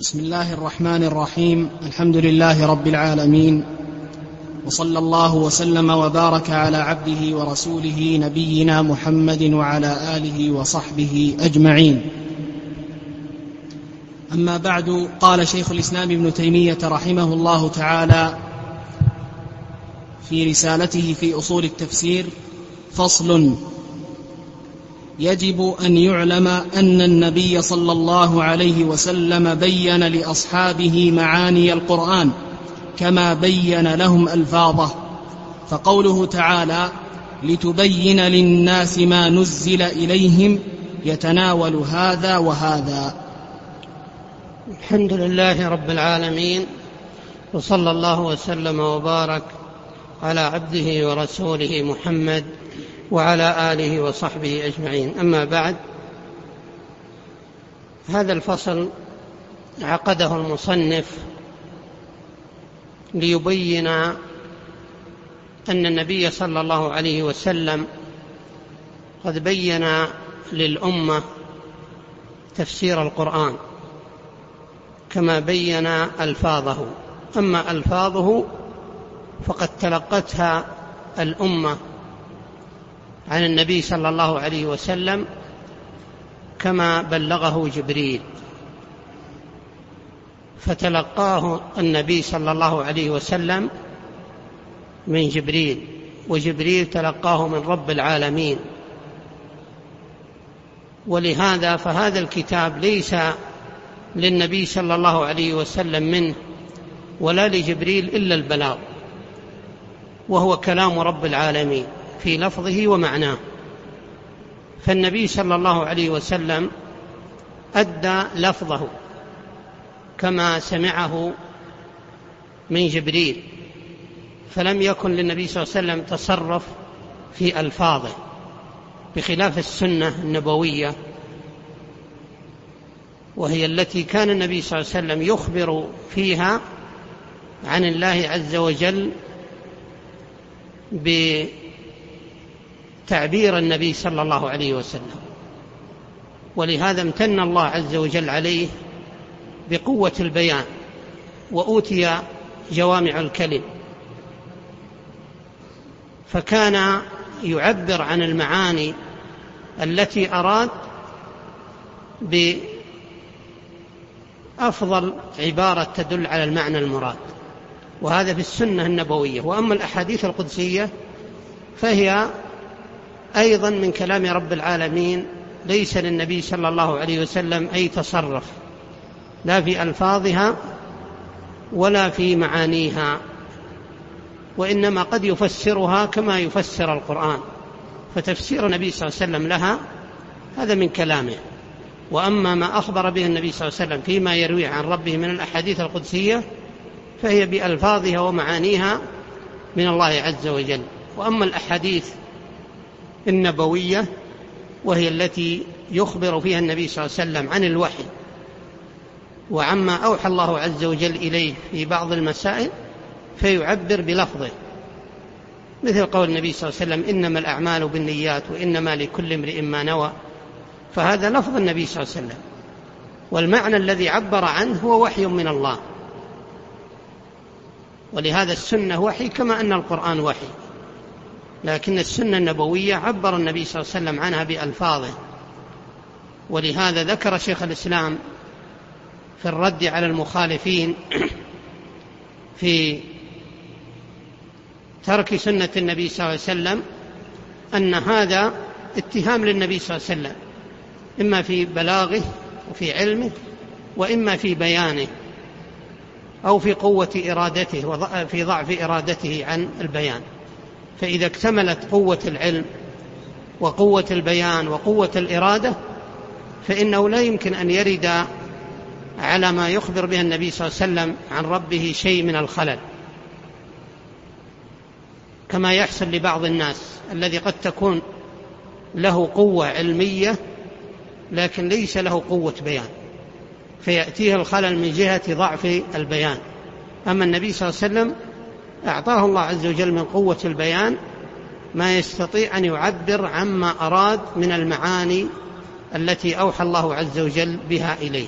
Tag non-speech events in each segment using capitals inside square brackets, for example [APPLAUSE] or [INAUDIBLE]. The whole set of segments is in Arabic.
بسم الله الرحمن الرحيم. الحمد لله رب العالمين. وصلى الله وسلم وبارك على عبده ورسوله نبينا محمد وعلى آله وصحبه أجمعين. أما بعد قال شيخ الإسلام ابن تيمية رحمه الله تعالى في رسالته في أصول التفسير فصل يجب أن يعلم أن النبي صلى الله عليه وسلم بين لأصحابه معاني القرآن كما بين لهم ألفاظه. فقوله تعالى لتبين للناس ما نزل إليهم يتناول هذا وهذا. الحمد لله رب العالمين وصلى الله وسلم وبارك على عبده ورسوله محمد وعلى آله وصحبه أجمعين. أما بعد هذا الفصل عقده المصنف ليبين أن النبي صلى الله عليه وسلم قد بين للأمة تفسير القرآن كما بين ألفاظه. أما ألفاظه فقد تلقتها الأمة عن النبي صلى الله عليه وسلم كما بلغه جبريل. فتلقاه النبي صلى الله عليه وسلم من جبريل وجبريل تلقاه من رب العالمين. ولهذا فهذا الكتاب ليس للنبي صلى الله عليه وسلم منه ولا لجبريل إلا البلاغ وهو كلام رب العالمين. في لفظه ومعناه. فالنبي صلى الله عليه وسلم أدى لفظه كما سمعه من جبريل فلم يكن للنبي صلى الله عليه وسلم تصرف في ألفاظه بخلاف السنة النبوية وهي التي كان النبي صلى الله عليه وسلم يخبر فيها عن الله عز وجل تعبير النبي صلى الله عليه وسلم. ولهذا امتن الله عز وجل عليه بقوة البيان وأوتي جوامع الكلم. فكان يعبر عن المعاني التي أراد بأفضل عبارة تدل على المعنى المراد. وهذا في السنة النبوية. وأما الأحاديث القدسية فهي أيضا من كلام رب العالمين ليس للنبي صلى الله عليه وسلم أي تصرف لا في ألفاظها ولا في معانيها وإنما قد يفسرها كما يفسر القرآن. فتفسير النبي صلى الله عليه وسلم لها هذا من كلامه. وأما ما أخبر به النبي صلى الله عليه وسلم فيما يروي عن ربه من الأحاديث القدسية فهي بألفاظها ومعانيها من الله عز وجل. وأما الأحاديث النبوية وهي التي يخبر فيها النبي صلى الله عليه وسلم عن الوحي. وعما أوحى الله عز وجل إليه في بعض المسائل فيعبر بلفظه. مثل قول النبي صلى الله عليه وسلم إنما الأعمال بالنيات وإنما لكل امرئ ما نوى. فهذا لفظ النبي صلى الله عليه وسلم. والمعنى الذي عبر عنه هو وحي من الله. ولهذا السنة وحي كما أن القرآن وحي. لكن السنة النبوية عبر النبي صلى الله عليه وسلم عنها بألفاظه. ولهذا ذكر شيخ الإسلام في الرد على المخالفين [CLEARS THROAT] في ترك سنة النبي صلى الله عليه وسلم أن هذا اتهام للنبي صلى الله عليه وسلم إما في بلاغه وفي علمه وإما في بيانه أو في قوة إرادته وفي ضعف إرادته عن البيان. فإذا اكتملت قوة العلم وقوة البيان وقوة الإرادة فإنه لا يمكن أن يرد على ما يخبر به النبي صلى الله عليه وسلم عن ربه شيء من الخلل. كما يحصل لبعض الناس الذي قد تكون له قوة علمية لكن ليس له قوة بيان فيأتيه الخلل من جهة ضعف البيان. أما النبي صلى الله عليه وسلم أعطاه الله عز وجل من قوة البيان ما يستطيع أن يعبر عما أراد من المعاني التي أوحى الله عز وجل بها إليه.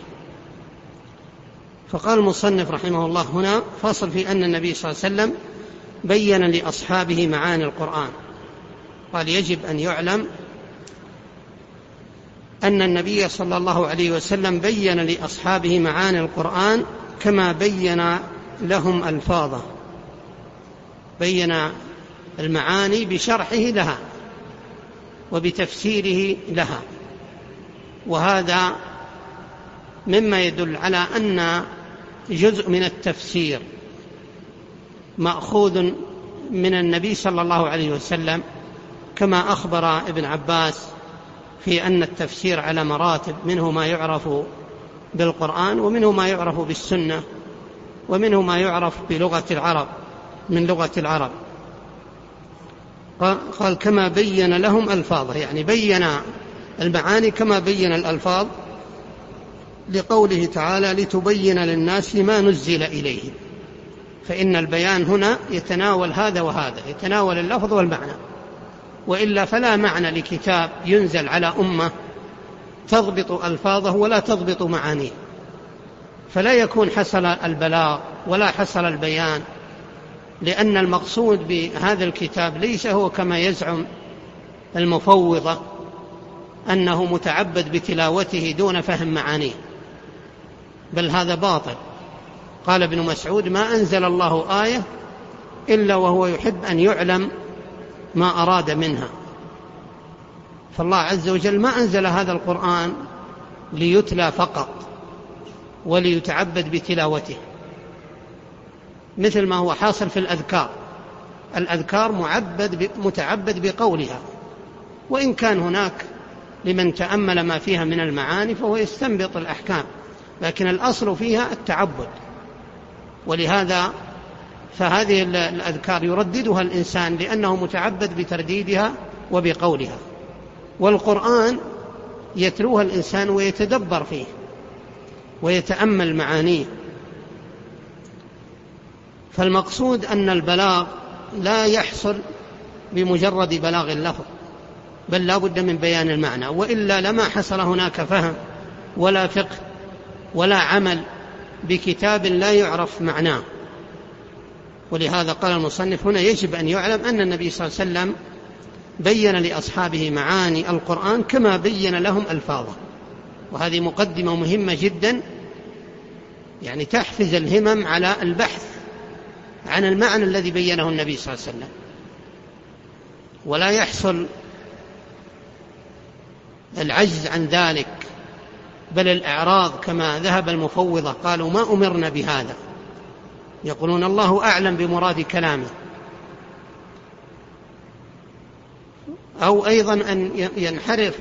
فقال المصنف رحمه الله هنا فصل في أن النبي صلى الله عليه وسلم بين لأصحابه معاني القرآن. قال يجب أن يعلم أن النبي صلى الله عليه وسلم بين لأصحابه معاني القرآن كما بين لهم ألفاظه. بين المعاني بشرحه لها وبتفسيره لها. وهذا مما يدل على أن جزء من التفسير مأخوذ من النبي صلى الله عليه وسلم كما أخبر ابن عباس في أن التفسير على مراتب منه ما يعرف بالقرآن ومنه ما يعرف بالسنة ومنه ما يعرف بلغة العرب. من لغة العرب. قال كما بين لهم ألفاظه يعني بين المعاني كما بين الألفاظ لقوله تعالى لتبين للناس ما نزل إليهم. فإن البيان هنا يتناول هذا وهذا يتناول اللفظ والمعنى. وإلا فلا معنى لكتاب ينزل على أمة تضبط ألفاظه ولا تضبط معانيه. فلا يكون حصل البلاغ ولا حصل البيان لأن المقصود بهذا الكتاب ليس هو كما يزعم المفوضة أنه متعبد بتلاوته دون فهم معانيه بل هذا باطل. قال ابن مسعود ما أنزل الله آية إلا وهو يحب أن يعلم ما أراد منها. فالله عز وجل ما أنزل هذا القرآن ليتلى فقط وليتعبد بتلاوته. مثل ما هو حاصل في الأذكار. الأذكار معبد متعبد بقولها. وإن كان هناك لمن تأمل ما فيها من المعاني فهو يستنبط الأحكام. لكن الأصل فيها التعبد. ولهذا فهذه الأذكار يرددها الإنسان لأنه متعبد بترديدها وبقولها. والقرآن يتلوها الإنسان ويتدبر فيه. ويتأمل معانيه. فالمقصود أن البلاغ لا يحصل بمجرد بلاغ اللفظ بل لا بد من بيان المعنى وإلا لما حصل هناك فهم ولا فقه ولا عمل بكتاب لا يعرف معناه. ولهذا قال المصنف هنا يجب أن يعلم أن النبي صلى الله عليه وسلم بين لأصحابه معاني القرآن كما بين لهم ألفاظه وهذه مقدمة مهمة جدا يعني تحفز الهمم على البحث. عن المعنى الذي بينه النبي صلى الله عليه وسلم. ولا يحصل العجز عن ذلك بل الإعراض كما ذهب المفوضة قالوا ما أمرنا بهذا. يقولون الله أعلم بمراد كلامه. أو أيضا أن ينحرف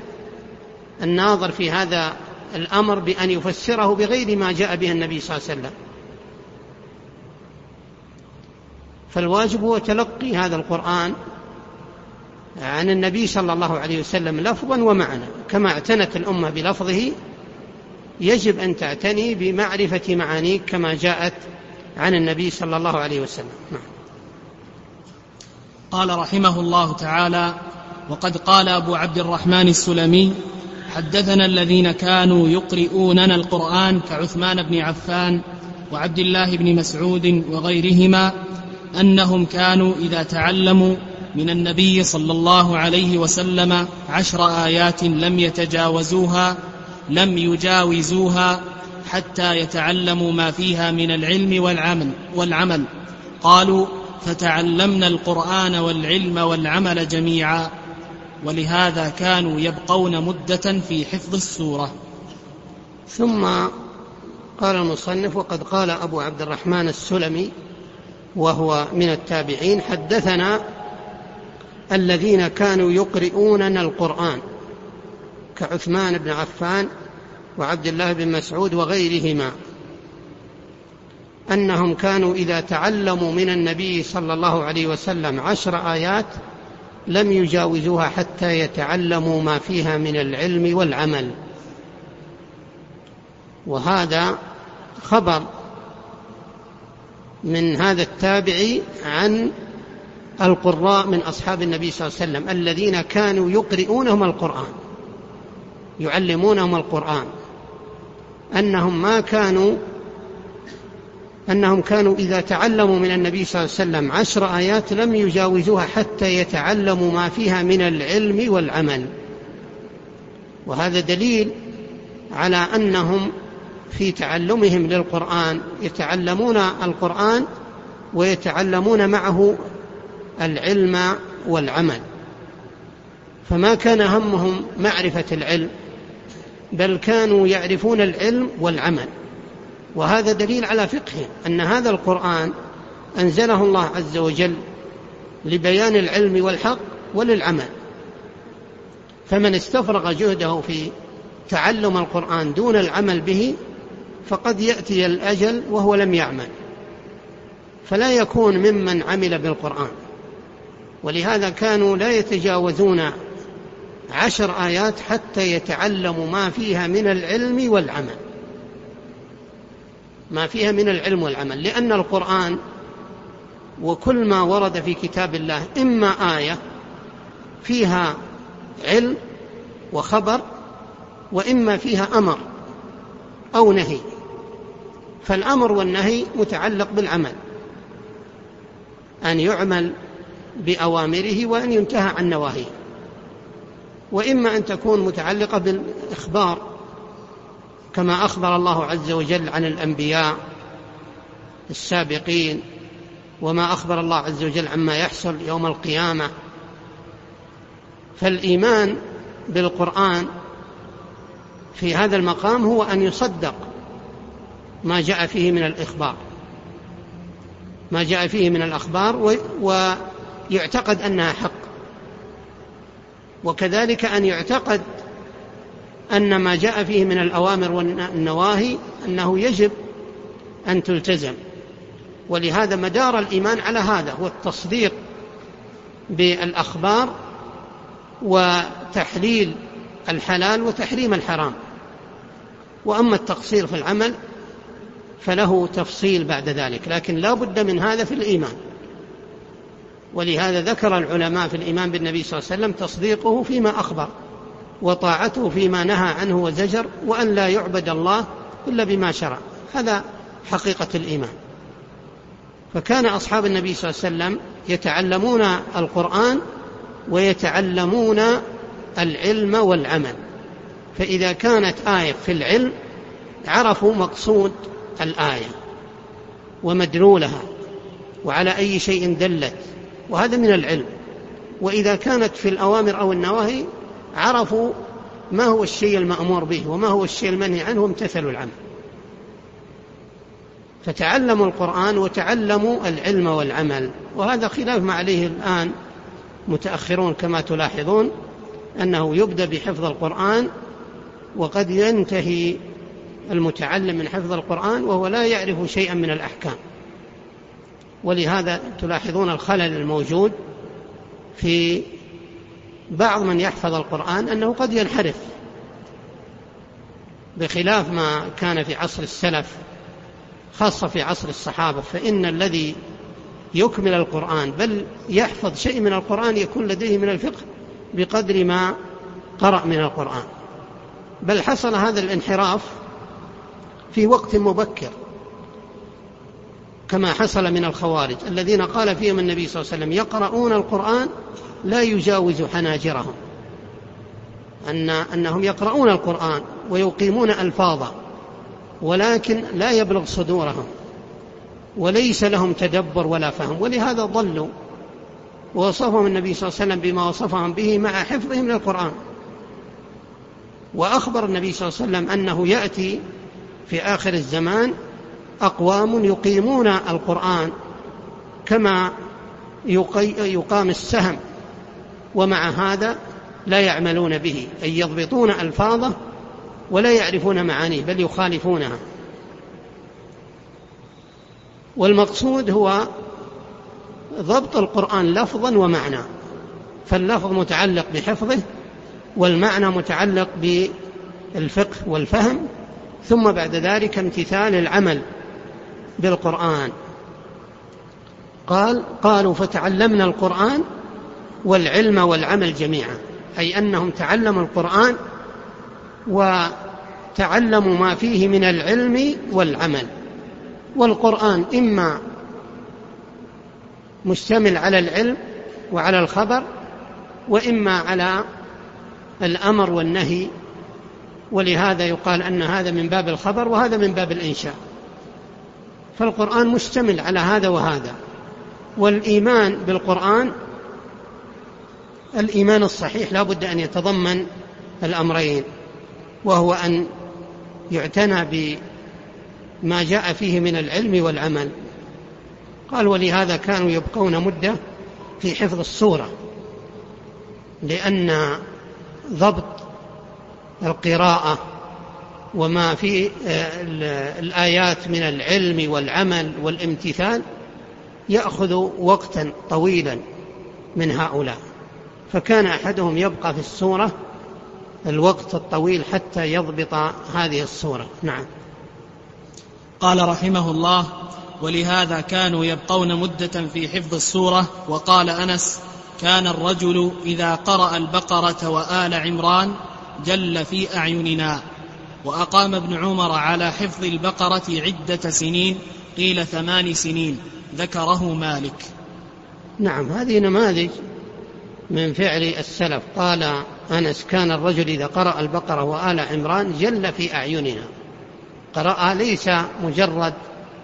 الناظر في هذا الأمر بأن يفسره بغير ما جاء به النبي صلى الله عليه وسلم. فالواجب هو تلقي هذا القرآن عن النبي صلى الله عليه وسلم لفظا ومعنى كما اعتنت الأمة بلفظه يجب أن تعتني بمعرفة معانيه كما جاءت عن النبي صلى الله عليه وسلم نعم. قال رحمه الله تعالى وقد قال أبو عبد الرحمن السلمي حدثنا الذين كانوا يقرؤوننا القرآن كعثمان بن عفان وعبد الله بن مسعود وغيرهما أنهم كانوا إذا تعلموا من النبي صلى الله عليه وسلم عشر آيات لم يتجاوزوها لم يجاوزوها حتى يتعلموا ما فيها من العلم والعمل والعمل. قالوا فتعلمنا القرآن والعلم والعمل جميعا ولهذا كانوا يبقون مدة في حفظ السورة. ثم قال المصنف وقد قال أبو عبد الرحمن السلمي وهو من التابعين حدثنا الذين كانوا يقرؤوننا القرآن كعثمان بن عفان وعبد الله بن مسعود وغيرهما أنهم كانوا إذا تعلموا من النبي صلى الله عليه وسلم عشر آيات لم يجاوزوها حتى يتعلموا ما فيها من العلم والعمل. وهذا خبر من هذا التابعي عن القراء من أصحاب النبي صلى الله عليه وسلم الذين كانوا يقرؤونهم القرآن يعلمونهم القرآن أنهم ما كانوا أنهم كانوا إذا تعلموا من النبي صلى الله عليه وسلم عشر آيات لم يجاوزوها حتى يتعلموا ما فيها من العلم والعمل. وهذا دليل على أنهم في تعلمهم للقرآن يتعلمون القرآن ويتعلمون معه العلم والعمل. فما كان همهم معرفة العلم بل كانوا يعرفون العلم والعمل. وهذا دليل على فقههم أن هذا القرآن أنزله الله عز وجل لبيان العلم والحق وللعمل. فمن استفرغ جهده في تعلم القرآن دون العمل به فقد يأتي الأجل وهو لم يعمل فلا يكون ممن عمل بالقرآن. ولهذا كانوا لا يتجاوزون عشر آيات حتى يتعلموا ما فيها من العلم والعمل. ما فيها من العلم والعمل لأن القرآن وكل ما ورد في كتاب الله إما آية فيها علم وخبر وإما فيها أمر أو نهي. فالأمر والنهي متعلق بالعمل أن يعمل بأوامره وأن ينتهى عن نواهيه وإما أن تكون متعلقة بالإخبار كما أخبر الله عز وجل عن الأنبياء السابقين وما أخبر الله عز وجل عما يحصل يوم القيامة. فالإيمان بالقرآن في هذا المقام هو أن يصدق ما جاء فيه من الإخبار. ما جاء فيه من الأخبار ويعتقد أنها حق. وكذلك أن يعتقد أن ما جاء فيه من الأوامر والنواهي أنه يجب أن تلتزم. ولهذا مدار الإيمان على هذا هو التصديق بالأخبار وتحليل الحلال وتحريم الحرام. وأما التقصير في العمل فله تفصيل بعد ذلك لكن لا بد من هذا في الإيمان. ولهذا ذكر العلماء في الإيمان بالنبي صلى الله عليه وسلم تصديقه فيما أخبر وطاعته فيما نهى عنه وزجر وأن لا يعبد الله إلا بما شرع. هذا حقيقة الإيمان. فكان أصحاب النبي صلى الله عليه وسلم يتعلمون القرآن ويتعلمون العلم والعمل. فإذا كانت آية في العلم عرفوا مقصود الآية ومدلولها وعلى أي شيء دلت وهذا من العلم. وإذا كانت في الأوامر أو النواهي عرفوا ما هو الشيء المأمور به وما هو الشيء المنهي عنه وامتثلوا العمل. فتعلموا القرآن وتعلموا العلم والعمل. وهذا خلاف ما عليه الآن متأخرون كما تلاحظون أنه يبدأ بحفظ القرآن وقد ينتهي المتعلم من حفظ القرآن وهو لا يعرف شيئا من الأحكام. ولهذا تلاحظون الخلل الموجود في بعض من يحفظ القرآن أنه قد ينحرف. بخلاف ما كان في عصر السلف خاصة في عصر الصحابة فإن الذي يكمل القرآن بل يحفظ شيء من القرآن يكون لديه من الفقه بقدر ما قرأ من القرآن. بل حصل هذا الانحراف في وقت مبكر كما حصل من الخوارج الذين قال فيهم النبي صلى الله عليه وسلم يقرؤون القرآن لا يجاوز حناجرهم. أن أنهم يقرؤون القرآن ويقيمون ألفاظا ولكن لا يبلغ صدورهم وليس لهم تدبر ولا فهم ولهذا ضلوا ووصفهم النبي صلى الله عليه وسلم بما وصفهم به مع حفظهم للقرآن. وأخبر النبي صلى الله عليه وسلم أنه يأتي في آخر الزمان أقوام يقيمون القرآن كما يقام السهم ومع هذا لا يعملون به أي يضبطون ألفاظه ولا يعرفون معانيه بل يخالفونها. والمقصود هو ضبط القرآن لفظا ومعنى فاللفظ متعلق بحفظه والمعنى متعلق بالفقه والفهم ثم بعد ذلك امتثال العمل بالقرآن. قال قالوا فتعلمنا القرآن والعلم والعمل جميعا أي أنهم تعلموا القرآن وتعلموا ما فيه من العلم والعمل. والقرآن إما مشتمل على العلم وعلى الخبر وإما على الأمر والنهي ولهذا يقال أن هذا من باب الخبر وهذا من باب الإنشاء. فالقرآن مشتمل على هذا وهذا. والإيمان بالقرآن الإيمان الصحيح لا بد أن يتضمن الأمرين وهو أن يعتنى بما جاء فيه من العلم والعمل. قال ولهذا كانوا يبقون مدة في حفظ السورة لأن ضبط القراءة وما في آه، الآيات من العلم والعمل والامتثال يأخذ وقتا طويلا من هؤلاء. فكان أحدهم يبقى في السورة الوقت الطويل حتى يضبط هذه الصورة نعم. قال رحمه الله ولهذا كانوا يبقون مدة في حفظ السورة. وقال أنس كان الرجل إذا قرأ البقرة وآل عمران جل في أعيننا وأقام ابن عمر على حفظ البقرة عدة سنين قيل ثمان سنين ذكره مالك. نعم هذه نماذج من فعل السلف. قال أنس كان الرجل إذا قرأ البقرة وآل عمران جل في أعيننا. قرأ ليس مجرد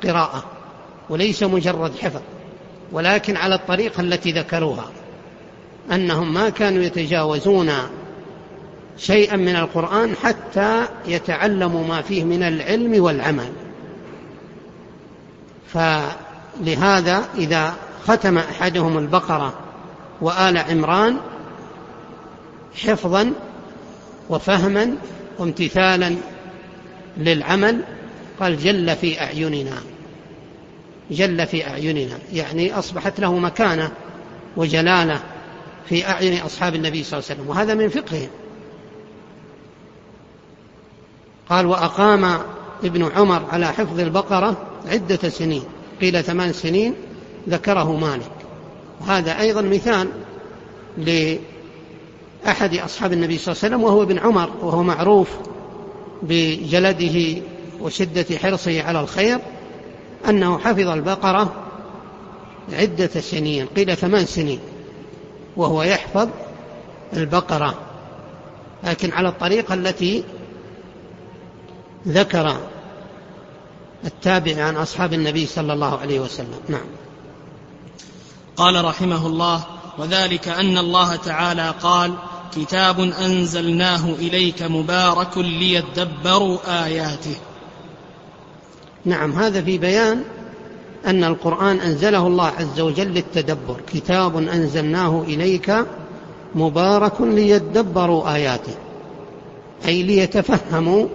قراءة وليس مجرد حفظ ولكن على الطريقة التي ذكروها أنهم ما كانوا يتجاوزون شيئا من القرآن حتى يتعلموا ما فيه من العلم والعمل. فلهذا إذا ختم أحدهم البقرة وآل عمران حفظا وفهما وامتثالا للعمل قال جل في أعيننا جل في أعيننا يعني أصبحت له مكانة وجلالة في أعين أصحاب النبي صلى الله عليه وسلم وهذا من فقههم. قال وأقام ابن عمر على حفظ البقرة عدة سنين قيل ثمان سنين ذكره مالك. وهذا أيضا مثال لأحد أصحاب النبي صلى الله عليه وسلم وهو ابن عمر وهو معروف بجلده وشدة حرصه على الخير أنه حفظ البقرة عدة سنين قيل ثمان سنين وهو يحفظ البقرة. لكن على الطريقة التي ذكر التابع عن أصحاب النبي صلى الله عليه وسلم. نعم. قال رحمه الله وذلك أن الله تعالى قال كتاب أنزلناه إليك مبارك ليدبروا آياته. نعم هذا في بيان أن القرآن أنزله الله عز وجل للتدبر. كتاب أنزلناه إليك مبارك ليدبروا آياته. أي ليتفهموا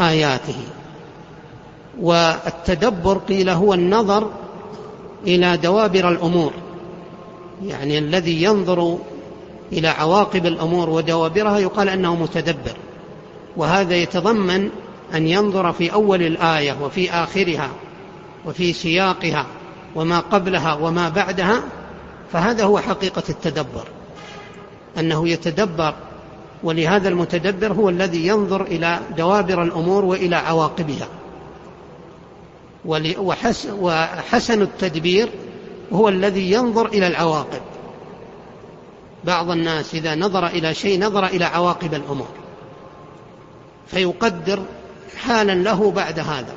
آياته. والتدبر قيل هو النظر إلى دوابر الأمور. يعني الذي ينظر إلى عواقب الأمور ودوابرها يقال أنه متدبر. وهذا يتضمن أن ينظر في أول الآية وفي آخرها وفي سياقها وما قبلها وما بعدها فهذا هو حقيقة التدبر. أنه يتدبر ولهذا المتدبر هو الذي ينظر إلى دوابر الأمور وإلى عواقبها. وحسن التدبير هو الذي ينظر إلى العواقب. بعض الناس إذا نظر إلى شيء نظر إلى عواقب الأمور. فيقدر حالا له بعد هذا.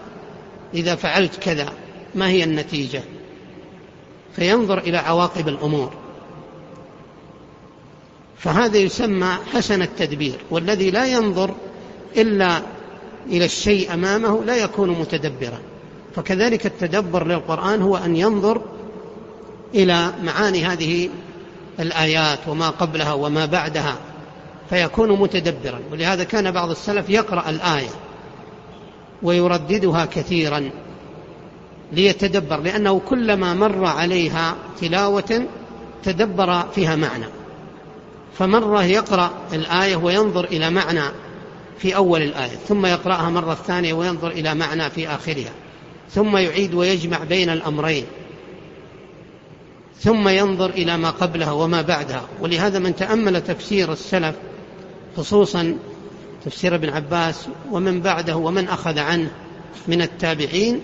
إذا فعلت كذا ما هي النتيجة؟ فينظر إلى عواقب الأمور. فهذا يسمى حسن التدبير والذي لا ينظر إلا إلى الشيء أمامه لا يكون متدبرا. فكذلك التدبر للقرآن هو أن ينظر إلى معاني هذه الآيات وما قبلها وما بعدها فيكون متدبرا. ولهذا كان بعض السلف يقرأ الآية ويرددها كثيرا ليتدبر لأنه كلما مر عليها تلاوة تدبر فيها معنى. فمرة يقرأ الآية وينظر إلى معنى في أول الآية ثم يقرأها مرة ثانية وينظر إلى معنى في آخرها ثم يعيد ويجمع بين الأمرين ثم ينظر إلى ما قبلها وما بعدها. ولهذا من تأمل تفسير السلف خصوصا تفسير ابن عباس ومن بعده ومن أخذ عنه من التابعين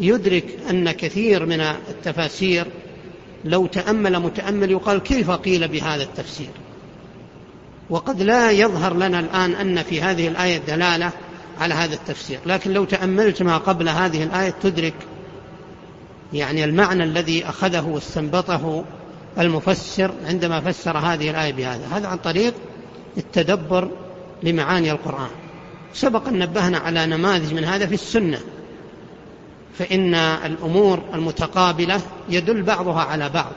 يدرك أن كثير من التفاسير لو تأمل متأمل يقال كيف قيل بهذا التفسير؟ وقد لا يظهر لنا الآن أن في هذه الآية دلالة على هذا التفسير. لكن لو تأملت ما قبل هذه الآية تدرك يعني المعنى الذي أخذه واستنبطه المفسر عندما فسر هذه الآية بهذا. هذا عن طريق التدبر لمعاني القرآن. سبق أن نبهنا على نماذج من هذا في السنة. فإن الأمور المتقابلة يدل بعضها على بعض.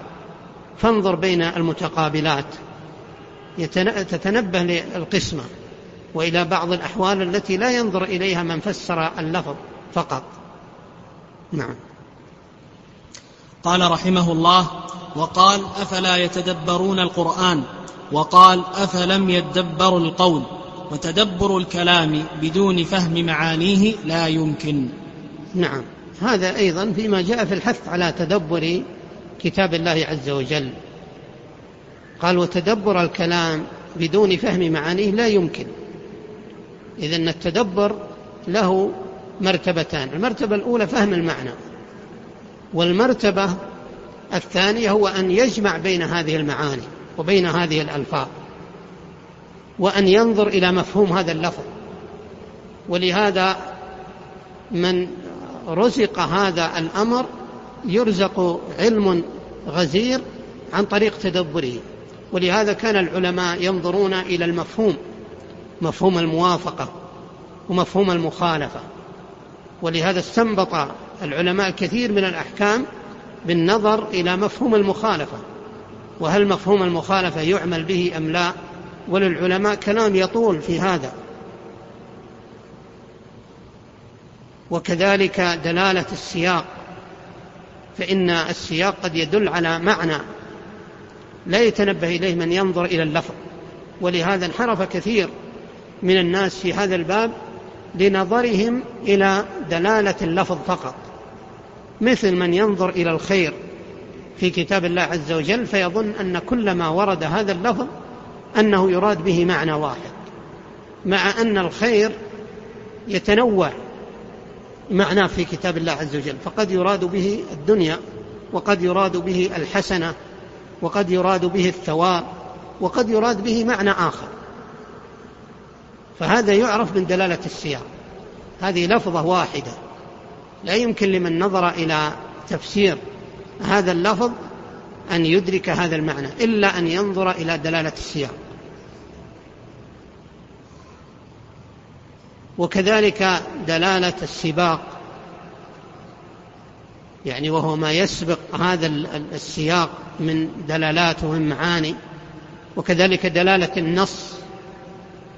فانظر بين المتقابلات. تتنبه للقسمة وإلى بعض الأحوال التي لا ينظر إليها من فسر اللفظ فقط. نعم. قال رحمه الله وقال أفلا يتدبرون القرآن؟ وقال أفلم يدبروا القول؟ وتدبر الكلام بدون فهم معانيه لا يمكن. نعم. هذا أيضا فيما جاء في الحث على تدبر كتاب الله عز وجل. قال وتدبر الكلام بدون فهم معانيه لا يمكن. إذن التدبر له مرتبتان المرتبة الأولى فهم المعنى والمرتبة الثانية هو أن يجمع بين هذه المعاني وبين هذه الألفاظ وأن ينظر إلى مفهوم هذا اللفظ. ولهذا من رزق هذا الأمر يرزق علم غزير عن طريق تدبره. ولهذا كان العلماء ينظرون إلى المفهوم مفهوم الموافقة ومفهوم المخالفة. ولهذا استنبط العلماء كثير من الأحكام بالنظر إلى مفهوم المخالفة. وهل مفهوم المخالفة يعمل به أم لا؟ وللعلماء كلام يطول في هذا. وكذلك دلالة السياق فإن السياق قد يدل على معنى لا يتنبه إليه من ينظر إلى اللفظ. ولهذا انحرف كثير من الناس في هذا الباب لنظرهم إلى دلالة اللفظ فقط. مثل من ينظر إلى الخير في كتاب الله عز وجل فيظن أن كل ما ورد هذا اللفظ أنه يراد به معنى واحد مع أن الخير يتنوع معناه في كتاب الله عز وجل فقد يراد به الدنيا وقد يراد به الحسنة وقد يراد به الثواب وقد يراد به معنى آخر. فهذا يعرف من دلالة السياق. هذه لفظة واحدة. لا يمكن لمن نظر إلى تفسير هذا اللفظ أن يدرك هذا المعنى إلا أن ينظر إلى دلالة السياق. وكذلك دلالة السباق. يعني وهو ما يسبق هذا السياق من دلالات ومن معاني وكذلك دلالة النص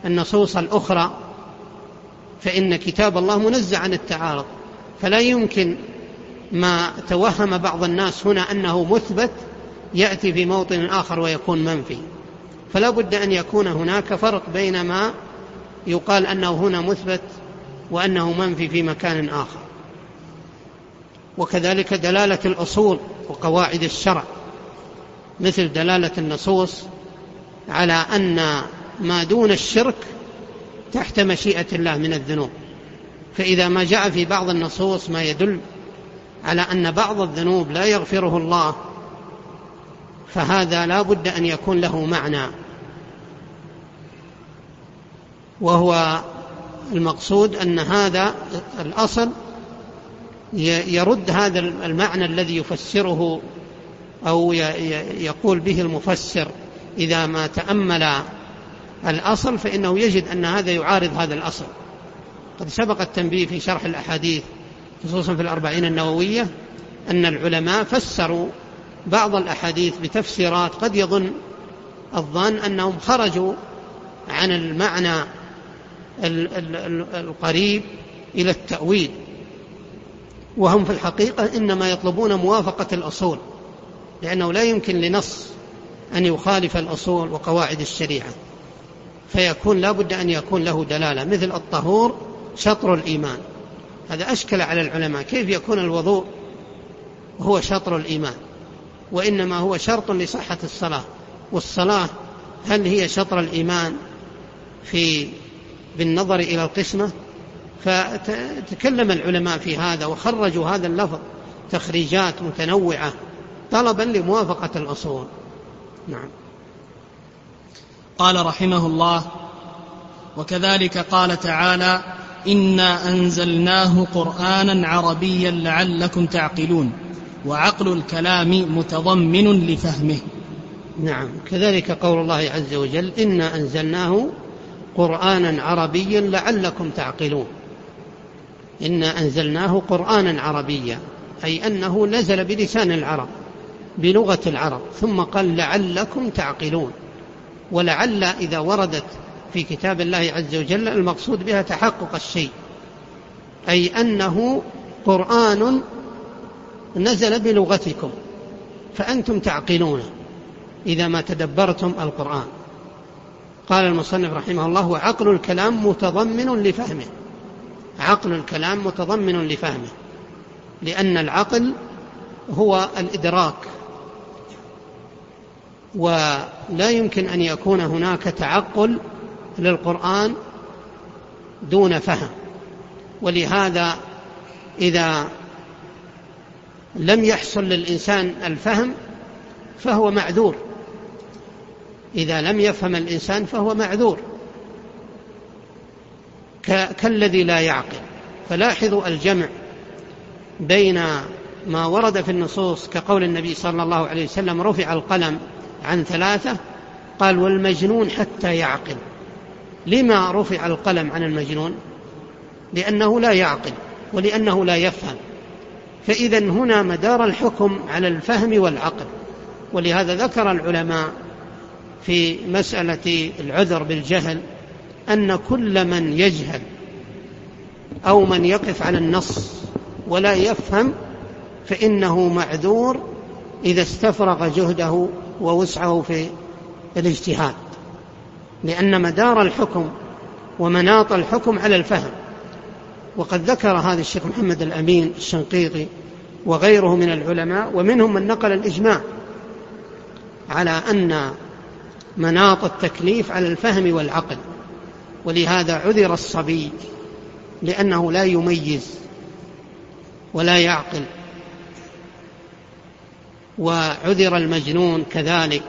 النصوص الأخرى فإن كتاب الله منزع عن التعارض. فلا يمكن ما توهم بعض الناس هنا أنه مثبت يأتي في موطن آخر ويكون منفي. فلا بد أن يكون هناك فرق بين ما يقال أنه هنا مثبت وأنه منفي في مكان آخر. وكذلك دلالة الأصول وقواعد الشرع. مثل دلالة النصوص على أن ما دون الشرك تحت مشيئة الله من الذنوب. فإذا ما جاء في بعض النصوص ما يدل على أن بعض الذنوب لا يغفره الله فهذا لا بد أن يكون له معنى. وهو المقصود أن هذا الأصل يرد هذا المعنى الذي يفسره أو يقول به المفسر إذا ما تأمل الأصل فإنه يجد أن هذا يعارض هذا الأصل. قد سبق التنبيه في شرح الأحاديث خصوصا في الأربعين النووية أن العلماء فسروا بعض الأحاديث بتفسيرات قد يظن الظن أنهم خرجوا عن المعنى القريب إلى التأويل. وهم في الحقيقة إنما يطلبون موافقة الأصول. لأنه لا يمكن لنص أن يخالف الأصول وقواعد الشريعة فيكون لا بد أن يكون له دلالة مثل الطهور شطر الإيمان. هذا أشكل على العلماء كيف يكون الوضوء هو شطر الإيمان؟ وإنما هو شرط لصحة الصلاة. والصلاة هل هي شطر الإيمان في بالنظر إلى القسمة؟ فتكلم العلماء في هذا وخرجوا هذا اللفظ تخريجات متنوعة. طلبا لموافقة الأصول. نعم. قال رحمه الله وكذلك قال تعالى انا انزلناه قرانا عربيا لعلكم تعقلون وعقل الكلام متضمن لفهمه. نعم. كذلك قول الله عز وجل انا انزلناه قرانا عربيا لعلكم تعقلون. انا انزلناه قرانا عربيا أي أنه نزل بلسان العرب. بلغة العرب ثم قال لعلكم تعقلون. ولعل إذا وردت في كتاب الله عز وجل المقصود بها تحقق الشيء أي أنه قرآن نزل بلغتكم فأنتم تعقلون إذا ما تدبرتم القرآن. قال المصنف رحمه الله وعقل الكلام متضمن لفهمه. عقل الكلام متضمن لفهمه لأن العقل هو الإدراك ولا يمكن أن يكون هناك تعقل للقرآن دون فهم. ولهذا إذا لم يحصل للإنسان الفهم فهو معذور. إذا لم يفهم الإنسان فهو معذور. كالذي لا يعقل. فلاحظوا الجمع بين ما ورد في النصوص كقول النبي صلى الله عليه وسلم رفع القلم عن ثلاثة قال والمجنون حتى يعقل. لما رفع القلم عن المجنون؟ لأنه لا يعقل ولأنه لا يفهم. فإذا هنا مدار الحكم على الفهم والعقل. ولهذا ذكر العلماء في مسألة العذر بالجهل أن كل من يجهل أو من يقف على النص ولا يفهم فإنه معذور إذا استفرغ جهده ووسعه في الاجتهاد لأن مدار الحكم ومناط الحكم على الفهم. وقد ذكر هذا الشيخ محمد الأمين الشنقيطي وغيره من العلماء ومنهم من نقل الإجماع على أن مناط التكليف على الفهم والعقل. ولهذا عذر الصبي لأنه لا يميز ولا يعقل وعذر المجنون كذلك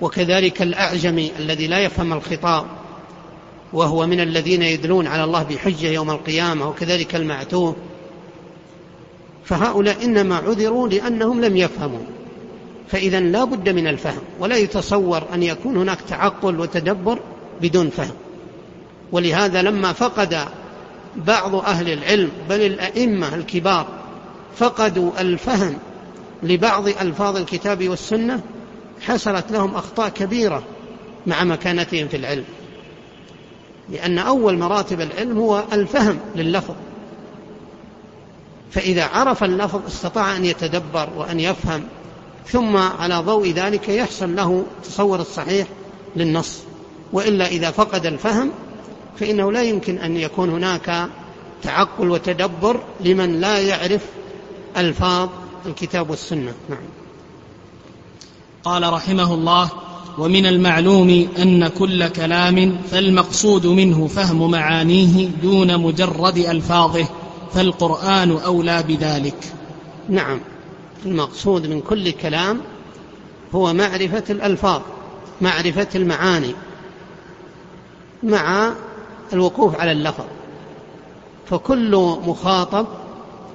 وكذلك الأعجمي الذي لا يفهم الخطاب وهو من الذين يدلون على الله بحجة يوم القيامة وكذلك المعتوه. فهؤلاء إنما عذروا لأنهم لم يفهموا. فإذا لا بد من الفهم ولا يتصور أن يكون هناك تعقل وتدبر بدون فهم. ولهذا لما فقد بعض أهل العلم بل الأئمة الكبار فقدوا الفهم لبعض ألفاظ الكتاب والسنة حصلت لهم أخطاء كبيرة مع مكانتهم في العلم. لأن أول مراتب العلم هو الفهم لللفظ. فإذا عرف اللفظ استطاع أن يتدبر وأن يفهم ثم على ضوء ذلك يحصل له تصور الصحيح للنص. وإلا إذا فقد الفهم فإنه لا يمكن أن يكون هناك تعقل وتدبر لمن لا يعرف ألفاظ الكتاب والسنة. نعم. قال رحمه الله ومن المعلوم أن كل كلام فالمقصود منه فهم معانيه دون مجرد ألفاظه فالقرآن أولى بذلك. نعم. المقصود من كل كلام هو معرفة الألفاظ معرفة المعاني مع الوقوف على اللفظ. فكل مخاطب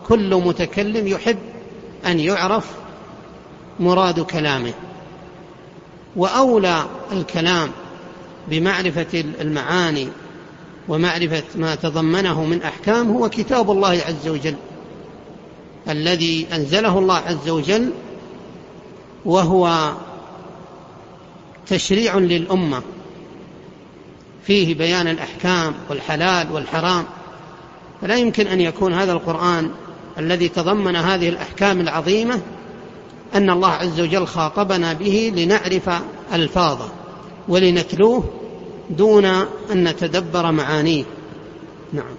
كل متكلم يحب أن يعرف مراد كلامه وأولى الكلام بمعرفة المعاني ومعرفة ما تضمنه من أحكام هو كتاب الله عز وجل الذي أنزله الله عز وجل وهو تشريع للأمة. فيه بيان الأحكام والحلال والحرام فلا يمكن أن يكون هذا القرآن الذي تضمن هذه الأحكام العظيمة أن الله عز وجل خاطبنا به لنعرف ألفاظه ولنتلوه دون أن نتدبر معانيه. نعم.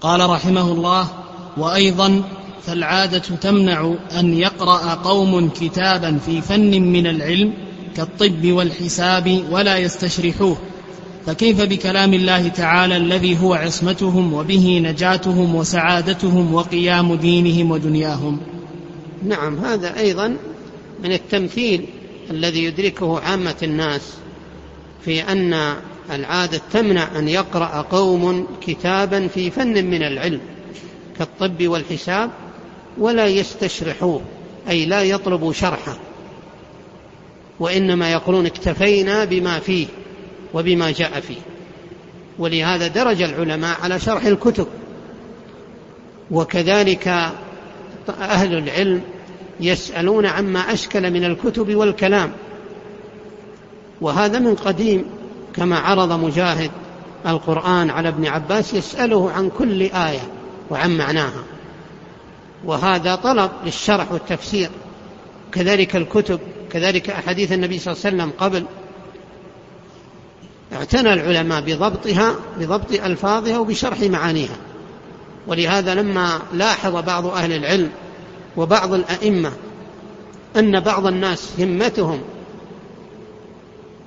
قال رحمه الله وأيضا فالعادة تمنع أن يقرأ قوم كتابا في فن من العلم كالطب والحساب ولا يستشرحوه. فكيف بكلام الله تعالى الذي هو عصمتهم وبه نجاتهم وسعادتهم وقيام دينهم ودنياهم؟ نعم هذا أيضا من التمثيل الذي يدركه عامة الناس في أن العادة تمنع أن يقرأ قوم كتابا في فن من العلم كالطب والحساب ولا يستشرحوه أي لا يطلبوا شرحه وإنما يقولون اكتفينا بما فيه. وبما جاء فيه. ولهذا درج العلماء على شرح الكتب. وكذلك أهل العلم يسألون عما أشكل من الكتب والكلام. وهذا من قديم كما عرض مجاهد القرآن على ابن عباس يسأله عن كل آية وعن معناها. وهذا طلب للشرح والتفسير. كذلك الكتب كذلك أحاديث النبي صلى الله عليه وسلم قبل اعتنى العلماء بضبطها بضبط ألفاظها وبشرح معانيها. ولهذا لما لاحظ بعض أهل العلم وبعض الأئمة أن بعض الناس همتهم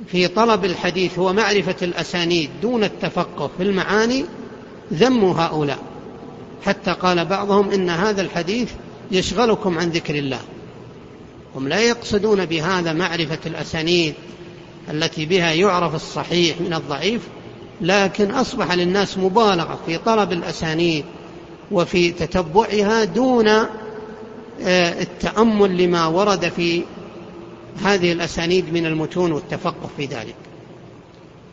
في طلب الحديث هو معرفة الأسانيد دون التفقه في المعاني ذموا هؤلاء. حتى قال بعضهم إن هذا الحديث يشغلكم عن ذكر الله. هم لا يقصدون بهذا معرفة الأسانيد التي بها يعرف الصحيح من الضعيف لكن أصبح للناس مبالغة في طلب الأسانيد وفي تتبعها دون آه، التأمل لما ورد في هذه الأسانيد من المتون والتفقه في ذلك.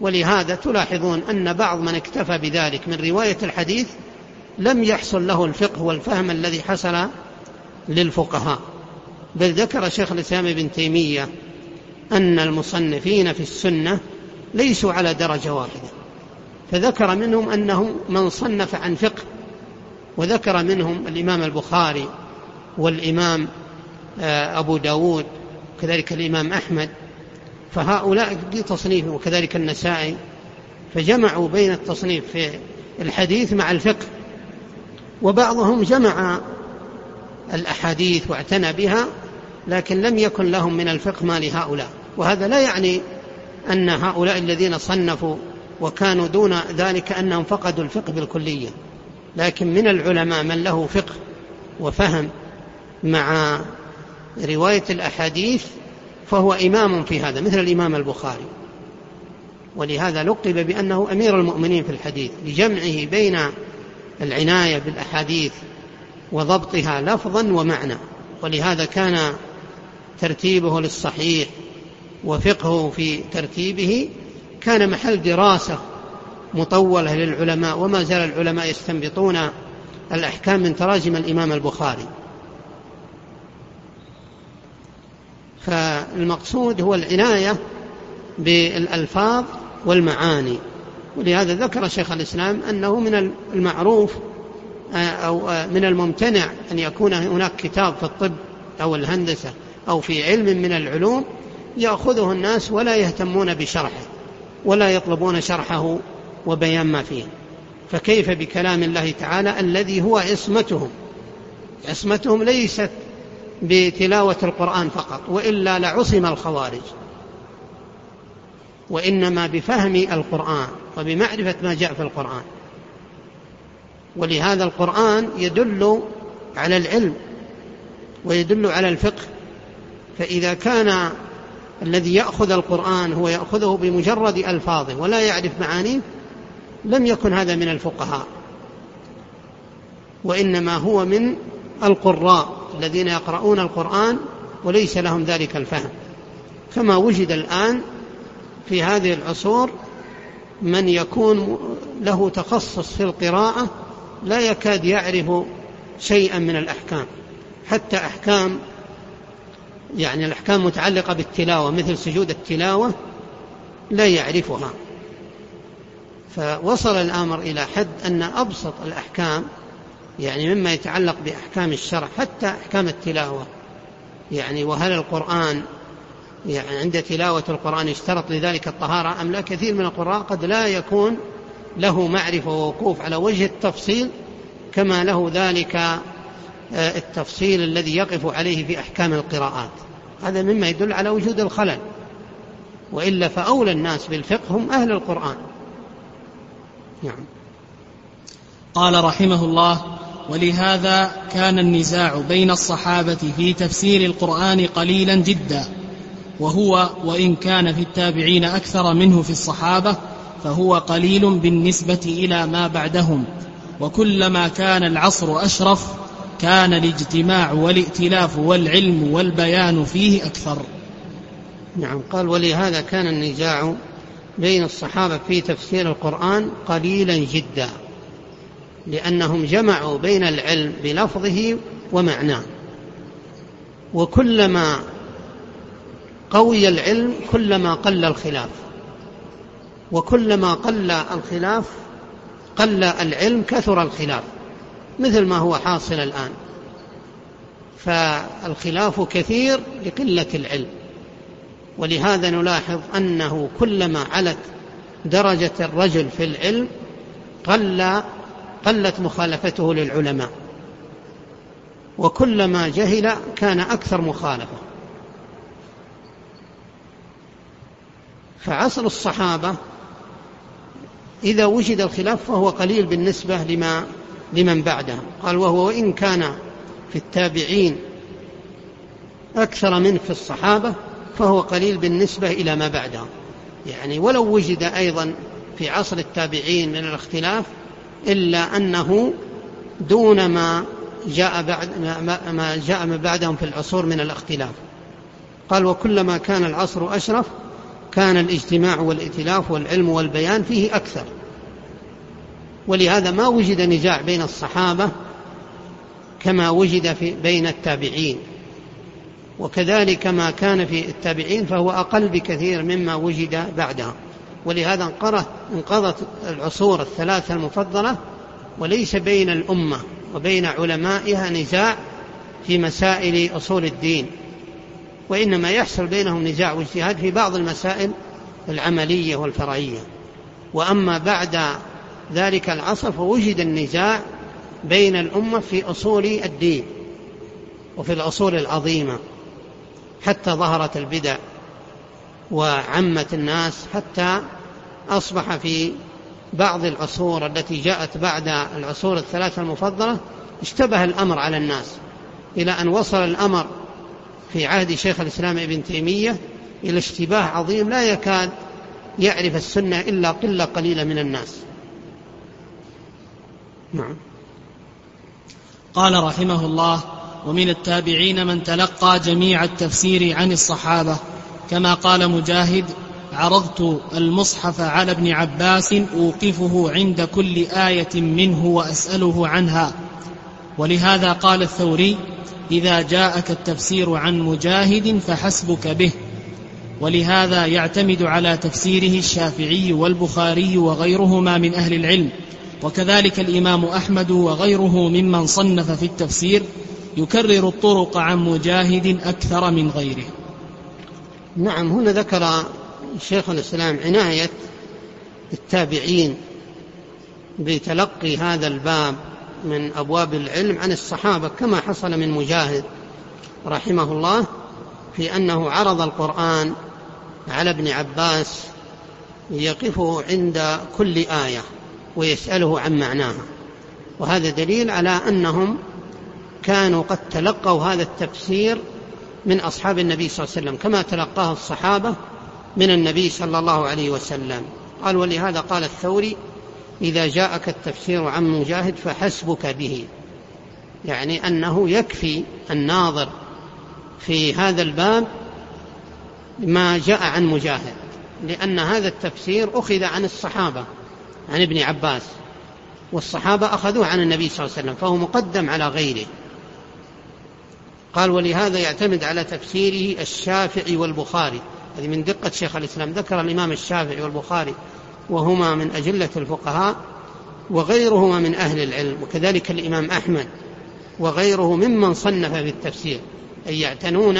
ولهذا تلاحظون أن بعض من اكتفى بذلك من رواية الحديث لم يحصل له الفقه والفهم الذي حصل للفقهاء. بل ذكر شيخ الإسلام ابن تيمية أن المصنفين في السنة ليسوا على درجة واحدة. فذكر منهم أنهم من صنف عن فقه وذكر منهم الإمام البخاري والإمام آه، أبو داود كذلك الإمام أحمد. فهؤلاء في تصنيف وكذلك النسائي. فجمعوا بين التصنيف في الحديث مع الفقه وبعضهم جمع الأحاديث واعتنى بها لكن لم يكن لهم من الفقه ما لهؤلاء. وهذا لا يعني أن هؤلاء الذين صنفوا وكانوا دون ذلك أنهم فقدوا الفقه بالكلية. لكن من العلماء من له فقه وفهم مع رواية الأحاديث فهو إمام في هذا مثل الإمام البخاري. ولهذا لقب بأنه أمير المؤمنين في الحديث لجمعه بين العناية بالأحاديث وضبطها لفظا ومعنى. ولهذا كان ترتيبه للصحيح وفقهه في ترتيبه كان محل دراسة مطولة للعلماء وما زال العلماء يستنبطون الأحكام من تراجم الإمام البخاري. فالمقصود هو العناية بالألفاظ والمعاني. ولهذا ذكر شيخ الإسلام أنه من المعروف أو من الممتنع أن يكون هناك كتاب في الطب أو الهندسة أو في علم من العلوم يأخذه الناس ولا يهتمون بشرحه ولا يطلبون شرحه وبيان ما فيه. فكيف بكلام الله تعالى الذي هو عصمتهم؟ عصمتهم ليست بتلاوة القرآن فقط وإلا لعصم الخوارج. وإنما بفهم القرآن وبمعرفة ما جاء في القرآن. ولهذا القرآن يدل على العلم ويدل على الفقه. فإذا كان الذي يأخذ القرآن هو يأخذه بمجرد ألفاظه ولا يعرف معانيه لم يكن هذا من الفقهاء. وإنما هو من القراء الذين يقرؤون القرآن وليس لهم ذلك الفهم. كما وجد الآن في هذه العصور من يكون له تخصص في القراءة لا يكاد يعرف شيئا من الأحكام. حتى أحكام يعني الأحكام متعلقة بالتلاوة مثل سجود التلاوة لا يعرفها. فوصل الأمر إلى حد أن أبسط الأحكام يعني مما يتعلق بأحكام الشرع حتى أحكام التلاوة. يعني وهل القرآن يعني عند تلاوة القرآن يشترط لذلك الطهارة أم لا؟ كثير من القراء قد لا يكون له معرفة ووقوف على وجه التفصيل كما له ذلك التفصيل الذي يقف عليه في أحكام القراءات. هذا مما يدل على وجود الخلل. وإلا فأولى الناس بالفقه هم أهل القرآن. نعم. قال رحمه الله ولهذا كان النزاع بين الصحابة في تفسير القرآن قليلا جدا. وهو وإن كان في التابعين أكثر منه في الصحابة فهو قليل بالنسبة إلى ما بعدهم. وكلما كان العصر أشرف كان الاجتماع والائتلاف والعلم والبيان فيه أكثر. نعم قال ولهذا كان النزاع بين الصحابة في تفسير القرآن قليلا جدا لأنهم جمعوا بين العلم بلفظه ومعناه. وكلما قوي العلم كلما قل الخلاف وكلما قل الخلاف قل العلم كثر الخلاف. مثل ما هو حاصل الآن. فالخلاف كثير لقلة العلم. ولهذا نلاحظ أنه كلما علت درجة الرجل في العلم قل قلت مخالفته للعلماء. وكلما جهل كان أكثر مخالفة. فعصر الصحابة إذا وجد الخلاف فهو قليل بالنسبة لما لمن بعدهم قال وهو وإن كان في التابعين أكثر منه في الصحابة فهو قليل بالنسبة إلى ما بعدهم يعني ولو وجد أيضا في عصر التابعين من الاختلاف إلا أنه دون ما جاء بعد ما جاء من بعدهم في العصور من الاختلاف. قال وكلما كان العصر أشرف كان الاجتماع والائتلاف والعلم والبيان فيه أكثر. ولهذا ما وجد نزاع بين الصحابة كما وجد في بين التابعين. وكذلك ما كان في التابعين فهو أقل بكثير مما وجد بعدها. ولهذا انقضت العصور الثلاثة المفضلة وليس بين الأمة وبين علمائها نزاع في مسائل أصول الدين. وإنما يحصل بينهم نزاع واجتهاد في بعض المسائل العملية والفرعية. وأما بعد ذلك العصر فوجد النزاع بين الأمة في أصول الدين وفي الأصول العظيمة حتى ظهرت البدع وعمت الناس حتى أصبح في بعض العصور التي جاءت بعد العصور الثلاثة المفضلة اشتبه الأمر على الناس إلى أن وصل الأمر في عهد شيخ الإسلام ابن تيمية إلى اشتباه عظيم لا يكاد يعرف السنة إلا قلة قليلة من الناس. نعم. قال رحمه الله ومن التابعين من تلقى جميع التفسير عن الصحابة. كما قال مجاهد عرضت المصحف على ابن عباس أوقفه عند كل آية منه وأسأله عنها. ولهذا قال الثوري إذا جاءك التفسير عن مجاهد فحسبك به. ولهذا يعتمد على تفسيره الشافعي والبخاري وغيرهما من أهل العلم. وكذلك الإمام أحمد وغيره ممن صنف في التفسير يكرر الطرق عن مجاهد أكثر من غيره. نعم هنا ذكر شيخ الإسلام عناية التابعين بتلقي هذا الباب من أبواب العلم عن الصحابة كما حصل من مجاهد رحمه الله في أنه عرض القرآن على ابن عباس يقفه عند كل آية. ويسأله عن معناها. وهذا دليل على أنهم كانوا قد تلقوا هذا التفسير من أصحاب النبي صلى الله عليه وسلم كما تلقاه الصحابة من النبي صلى الله عليه وسلم. قال ولهذا قال الثوري إذا جاءك التفسير عن مجاهد فحسبك به. يعني أنه يكفي الناظر في هذا الباب ما جاء عن مجاهد لأن هذا التفسير أخذ عن الصحابة. عن ابن عباس والصحابة أخذوه عن النبي صلى الله عليه وسلم فهو مقدم على غيره. قال ولهذا يعتمد على تفسيره الشافعي والبخاري. هذه من دقة شيخ الإسلام. ذكر الإمام الشافعي والبخاري وهما من أجلة الفقهاء وغيرهما من أهل العلم وكذلك الإمام أحمد وغيره ممن صنف في التفسير أي يعتنون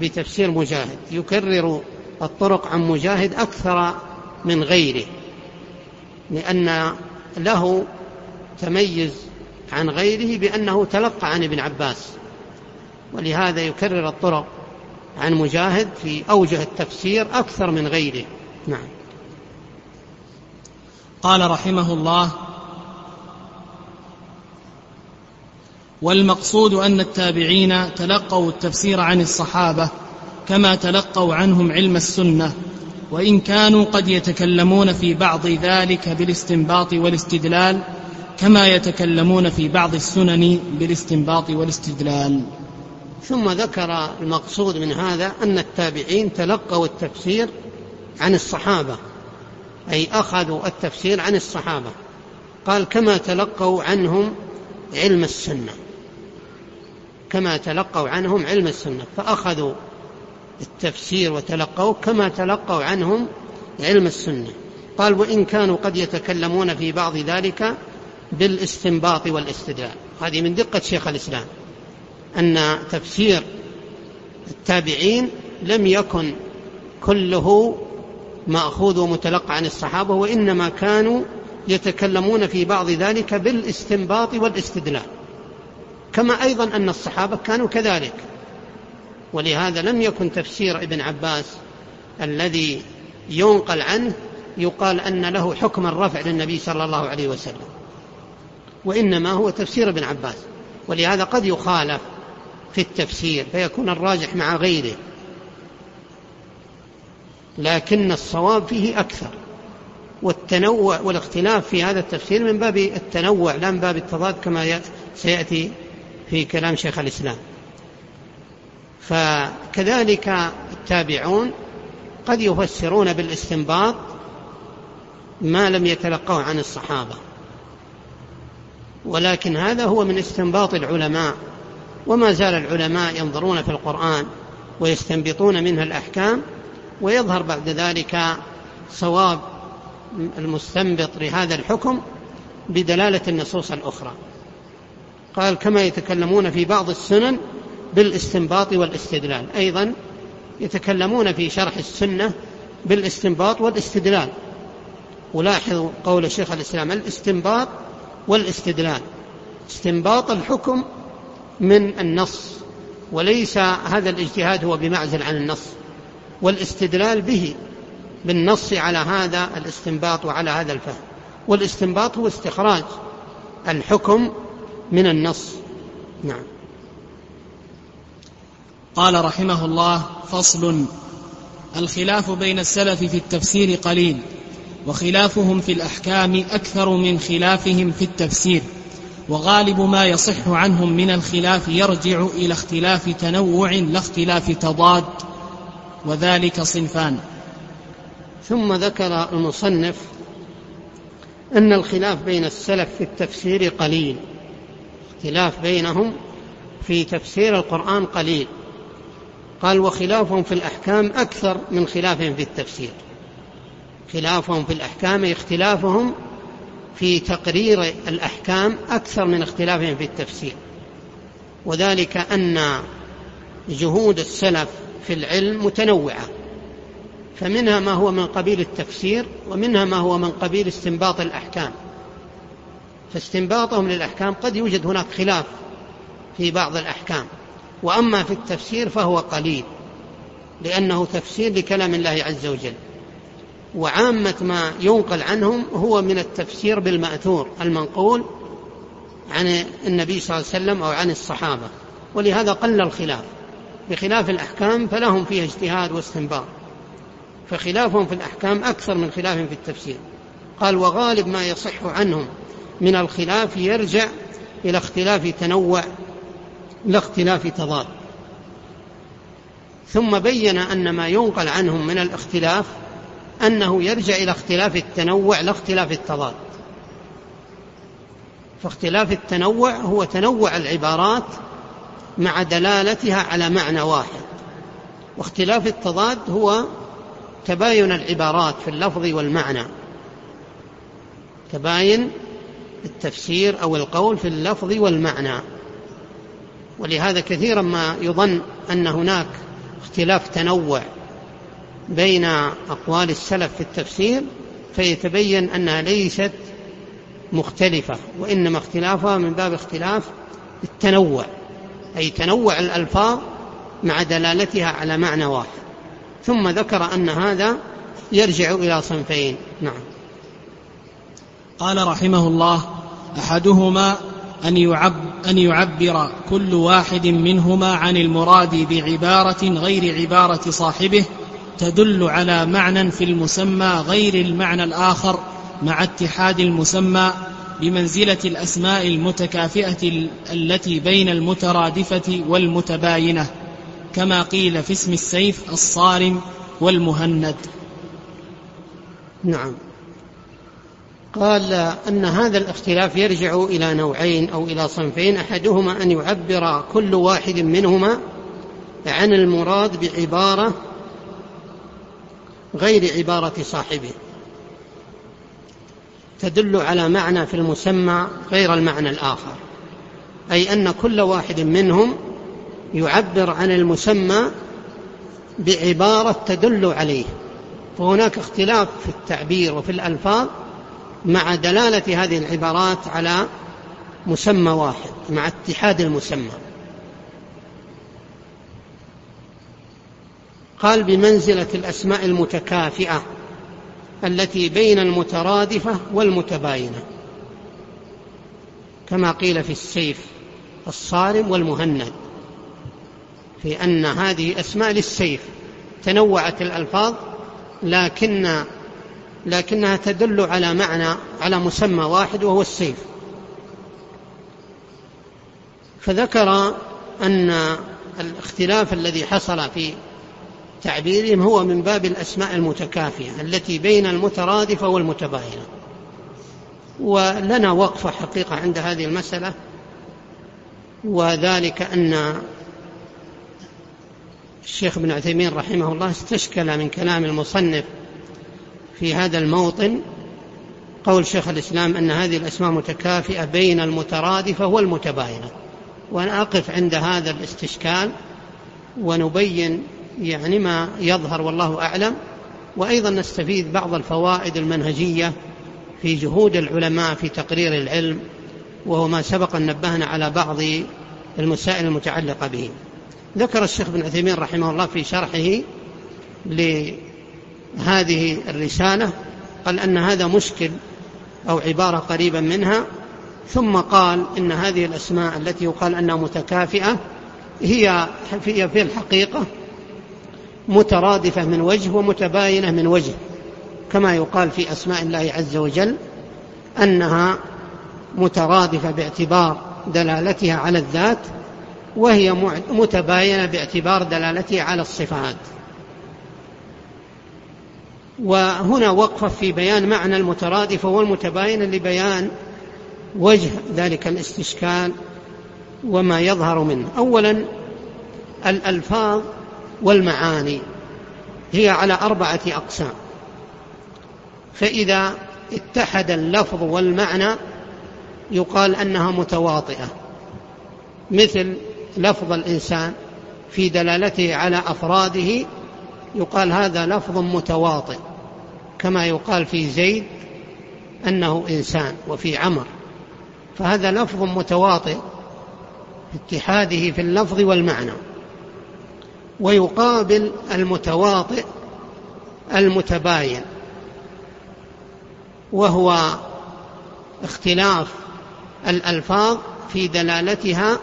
بتفسير مجاهد. يكرر الطرق عن مجاهد أكثر من غيره. لأن له تميز عن غيره بأنه تلقى عن ابن عباس. ولهذا يكرر الطرق عن مجاهد في أوجه التفسير أكثر من غيره. نعم. قال رحمه الله والمقصود أن التابعين تلقوا التفسير عن الصحابة كما تلقوا عنهم علم السنة. وإن كانوا قد يتكلمون في بعض ذلك بالاستنباط والاستدلال كما يتكلمون في بعض السنن بالاستنباط والاستدلال. ثم ذكر المقصود من هذا أن التابعين تلقوا التفسير عن الصحابة أي أخذوا التفسير عن الصحابة. قال كما تلقوا عنهم علم السنة. كما تلقوا عنهم علم السنة فأخذوا التفسير وتلقوه كما تلقوا عنهم علم السنة. قال وإن كانوا قد يتكلمون في بعض ذلك بالاستنباط والاستدلال. هذه من دقة شيخ الإسلام. أن تفسير التابعين لم يكن كله مأخوذ ومتلقى عن الصحابة وإنما كانوا يتكلمون في بعض ذلك بالاستنباط والاستدلال. كما أيضا أن الصحابة كانوا كذلك. ولهذا لم يكن تفسير ابن عباس الذي ينقل عنه يقال أن له حكم الرفع للنبي صلى الله عليه وسلم وإنما هو تفسير ابن عباس ولهذا قد يخالف في التفسير فيكون الراجح مع غيره. لكن الصواب فيه أكثر والتنوع والاختلاف في هذا التفسير من باب التنوع لا من باب التضاد كما سيأتي في كلام شيخ الإسلام. فكذلك التابعون قد يفسرون بالاستنباط ما لم يتلقوه عن الصحابة. ولكن هذا هو من استنباط العلماء وما زال العلماء ينظرون في القرآن ويستنبطون منها الأحكام ويظهر بعد ذلك صواب المستنبط لهذا الحكم بدلالة النصوص الأخرى. قال كما يتكلمون في بعض السنن بالاستنباط والاستدلال. أيضا يتكلمون في شرح السنة بالاستنباط والاستدلال. ولاحظوا قول شيخ الإسلام الاستنباط والاستدلال. استنباط الحكم من النص وليس هذا الاجتهاد هو بمعزل عن النص. والاستدلال به بالنص على هذا الاستنباط وعلى هذا الفهم. والاستنباط هو استخراج الحكم من النص. نعم. قال رحمه الله فصل الخلاف بين السلف في التفسير قليل وخلافهم في الأحكام أكثر من خلافهم في التفسير وغالب ما يصح عنهم من الخلاف يرجع إلى اختلاف تنوع لا اختلاف تضاد وذلك صنفان. ثم ذكر المصنف أن الخلاف بين السلف في التفسير قليل اختلاف بينهم في تفسير القرآن قليل. قال وخلافهم في الأحكام أكثر من خلافهم في التفسير. خلافهم في الأحكام اختلافهم في تقرير الأحكام أكثر من اختلافهم في التفسير. وذلك أن جهود السلف في العلم متنوعة. فمنها ما هو من قبيل التفسير ومنها ما هو من قبيل استنباط الأحكام. فاستنباطهم للأحكام قد يوجد هناك خلاف في بعض الأحكام. وأما في التفسير فهو قليل لأنه تفسير لكلام الله عز وجل. وعامة ما ينقل عنهم هو من التفسير بالمأثور المنقول عن النبي صلى الله عليه وسلم أو عن الصحابة ولهذا قل الخلاف. بخلاف الأحكام فلهم فيها اجتهاد واستنباط فخلافهم في الأحكام أكثر من خلافهم في التفسير. قال وغالب ما يصح عنهم من الخلاف يرجع إلى اختلاف تنوع لا اختلاف تضاد. ثم بين أن ما ينقل عنهم من الاختلاف أنه يرجع إلى اختلاف التنوع لا اختلاف التضاد. فاختلاف التنوع هو تنوع العبارات مع دلالتها على معنى واحد. واختلاف التضاد هو تباين العبارات في اللفظ والمعنى. تباين التفسير أو القول في اللفظ والمعنى. ولهذا كثيرا ما يظن أن هناك اختلاف تنوع بين أقوال السلف في التفسير فيتبين أنها ليست مختلفة وإنما اختلافها من باب اختلاف التنوع أي تنوع الألفاظ مع دلالتها على معنى واحد. ثم ذكر أن هذا يرجع إلى صنفين. نعم. قال رحمه الله أحدهما أن, يعب أن يعبر كل واحد منهما عن المراد بعبارة غير عبارة صاحبه تدل على معنى في المسمى غير المعنى الآخر مع اتحاد المسمى بمنزلة الأسماء المتكافئة التي بين المترادفة والمتباينة كما قيل في اسم السيف الصارم والمهند. نعم. قال أن هذا الاختلاف يرجع إلى نوعين أو إلى صنفين أحدهما أن يعبر كل واحد منهما عن المراد بعبارة غير عبارة صاحبه. تدل على معنى في المسمى غير المعنى الآخر. أي أن كل واحد منهم يعبر عن المسمى بعبارة تدل عليه. فهناك اختلاف في التعبير وفي الألفاظ مع دلالة هذه العبارات على مسمى واحد مع اتحاد المسمى. قال بمنزلة الأسماء المتكافئة التي بين المترادفة والمتباينة كما قيل في السيف الصارم والمهند في أن هذه أسماء للسيف تنوعت الألفاظ لكن لكنها تدل على معنى على مسمى واحد وهو السيف. فذكر أن الاختلاف الذي حصل في تعبيرهم هو من باب الأسماء المتكافية التي بين المترادفة والمتباينة. ولنا وقفة حقيقة عند هذه المسألة وذلك أن الشيخ ابن عثيمين رحمه الله استشكل من كلام المصنف في هذا الموطن قول شيخ الإسلام أن هذه الأسماء متكافئة بين المترادفة والمتباينة وأنا أقف عند هذا الاستشكال ونبين يعني ما يظهر والله أعلم. وأيضا نستفيد بعض الفوائد المنهجية في جهود العلماء في تقرير العلم وهو ما سبق أن نبهنا على بعض المسائل المتعلقة به. ذكر الشيخ بن عثيمين رحمه الله في شرحه لهذه الرسالة قال أن هذا مشكل أو عبارة قريبا منها ثم قال إن هذه الأسماء التي يقال أنها متكافئة هي في الحقيقة مترادفة من وجه ومتباينة من وجه كما يقال في أسماء الله عز وجل أنها مترادفة باعتبار دلالتها على الذات وهي متباينة باعتبار دلالتها على الصفات. وهنا وقفة في بيان معنى المترادفة والمتباينة لبيان وجه ذلك الاستشكال وما يظهر منه. أولا الألفاظ والمعاني هي على أربعة أقسام. فإذا اتحد اللفظ والمعنى يقال أنها متواطئة مثل لفظ الإنسان في دلالته على أفراده يقال هذا لفظ متواطئ. كما يقال في زيد أنه إنسان وفي عمر. فهذا لفظ متواطئ اتحاده في اللفظ والمعنى. ويقابل المتواطئ المتباين. وهو اختلاف الألفاظ في دلالتها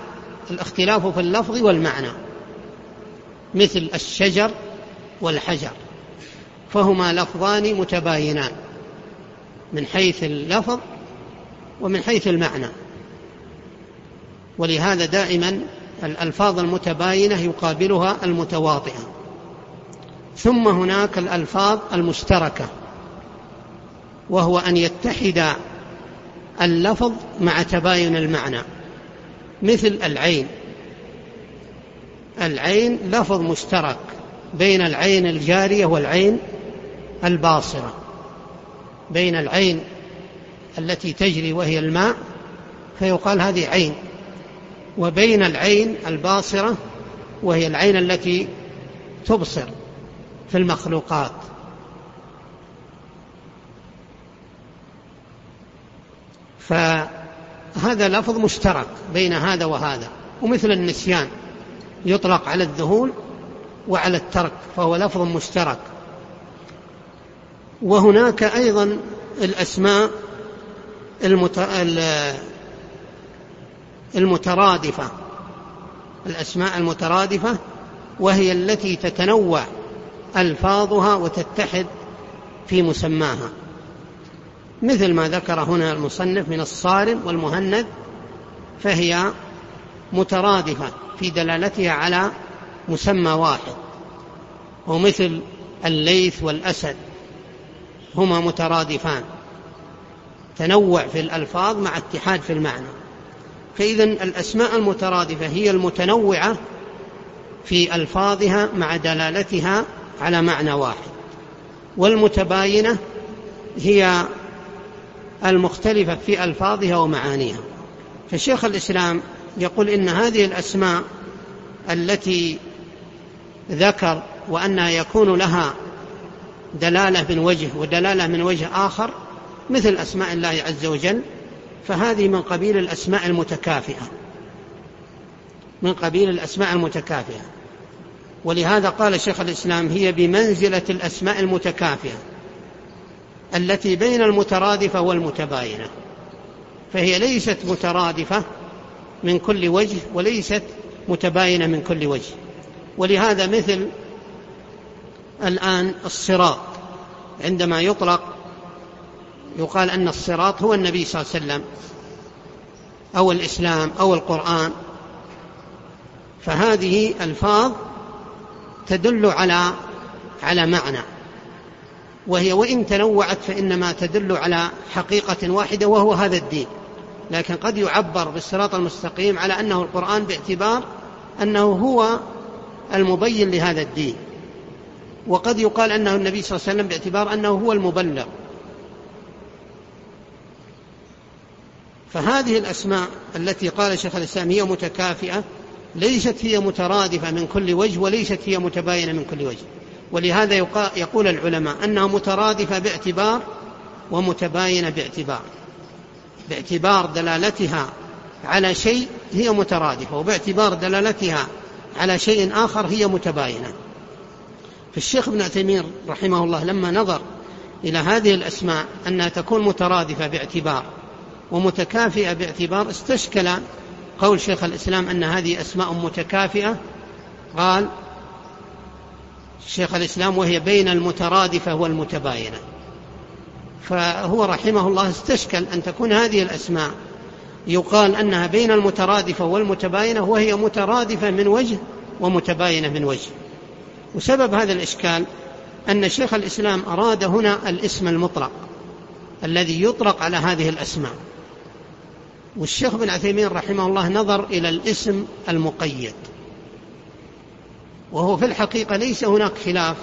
الاختلاف في اللفظ والمعنى. مثل الشجر والحجر. فهما لفظان متباينان من حيث اللفظ ومن حيث المعنى. ولهذا دائما الألفاظ المتباينة يقابلها المتواطئة ثم هناك الألفاظ المشتركة وهو أن يتحد اللفظ مع تباين المعنى مثل العين. العين لفظ مشترك بين العين الجارية والعين الباصرة بين العين التي تجري وهي الماء فيقال هذه عين. وبين العين الباصرة وهي العين التي تبصر في المخلوقات. فهذا لفظ مشترك بين هذا وهذا ومثل النسيان يطلق على الذهول وعلى الترك فهو لفظ مشترك. وهناك أيضا الأسماء المترادفة. الأسماء المترادفة وهي التي تتنوع ألفاظها وتتحد في مسماها. مثل ما ذكر هنا المصنف من الصارم والمهند فهي مترادفة في دلالتها على مسمى واحد. ومثل الليث والأسد هما مترادفان. تنوع في الألفاظ مع اتحاد في المعنى. فإذا الأسماء المترادفة هي المتنوعة في ألفاظها مع دلالتها على معنى واحد. والمتباينة هي المختلفة في ألفاظها ومعانيها. فشيخ الإسلام يقول إن هذه الأسماء التي ذكر وأنها يكون لها دلالة من وجه ودلالة من وجه آخر مثل أسماء الله عز وجل فهذه من قبيل الأسماء المتكافئة. من قبيل الأسماء المتكافئة. ولهذا قال شيخ الإسلام هي بمنزلة الأسماء المتكافئة التي بين المترادفة والمتباينة. فهي ليست مترادفة من كل وجه وليست متباينة من كل وجه. ولهذا مثل الآن الصراط. عندما يطلق يقال أن الصراط هو النبي صلى الله عليه وسلم أو الإسلام أو القرآن. فهذه ألفاظ تدل على على معنى وهي وإن تنوعت فإنما تدل على حقيقة واحدة وهو هذا الدين. لكن قد يعبر بالصراط المستقيم على أنه القرآن باعتبار أنه هو المبين لهذا الدين. وقد يقال أنه النبي صلى الله عليه وسلم باعتبار أنه هو المبلغ. فهذه الأسماء التي قال شيخ الإسلام هي متكافئة ليست هي مترادفة من كل وجه وليست هي متباينة من كل وجه. ولهذا يقول العلماء أنها مترادفة باعتبار ومتباينة باعتبار. باعتبار دلالتها على شيء هي مترادفة وباعتبار دلالتها على شيء آخر هي متباينة. فالشيخ ابن عثيمين رحمه الله لما نظر إلى هذه الأسماء أنها تكون مترادفة باعتبار ومتكافئة باعتبار استشكل قول شيخ الإسلام أن هذه أسماء متكافئة. قال شيخ الإسلام وهي بين المترادفة والمتباينة. فهو رحمه الله استشكل أن تكون هذه الأسماء يقال أنها بين المترادفة والمتباينة وهي مترادفة من وجه ومتباينة من وجه. وسبب هذا الإشكال أن شيخ الإسلام أراد هنا الاسم المطلق الذي يطلق على هذه الأسماء. والشيخ بن عثيمين رحمه الله نظر إلى الاسم المقيد. وهو في الحقيقة ليس هناك خلاف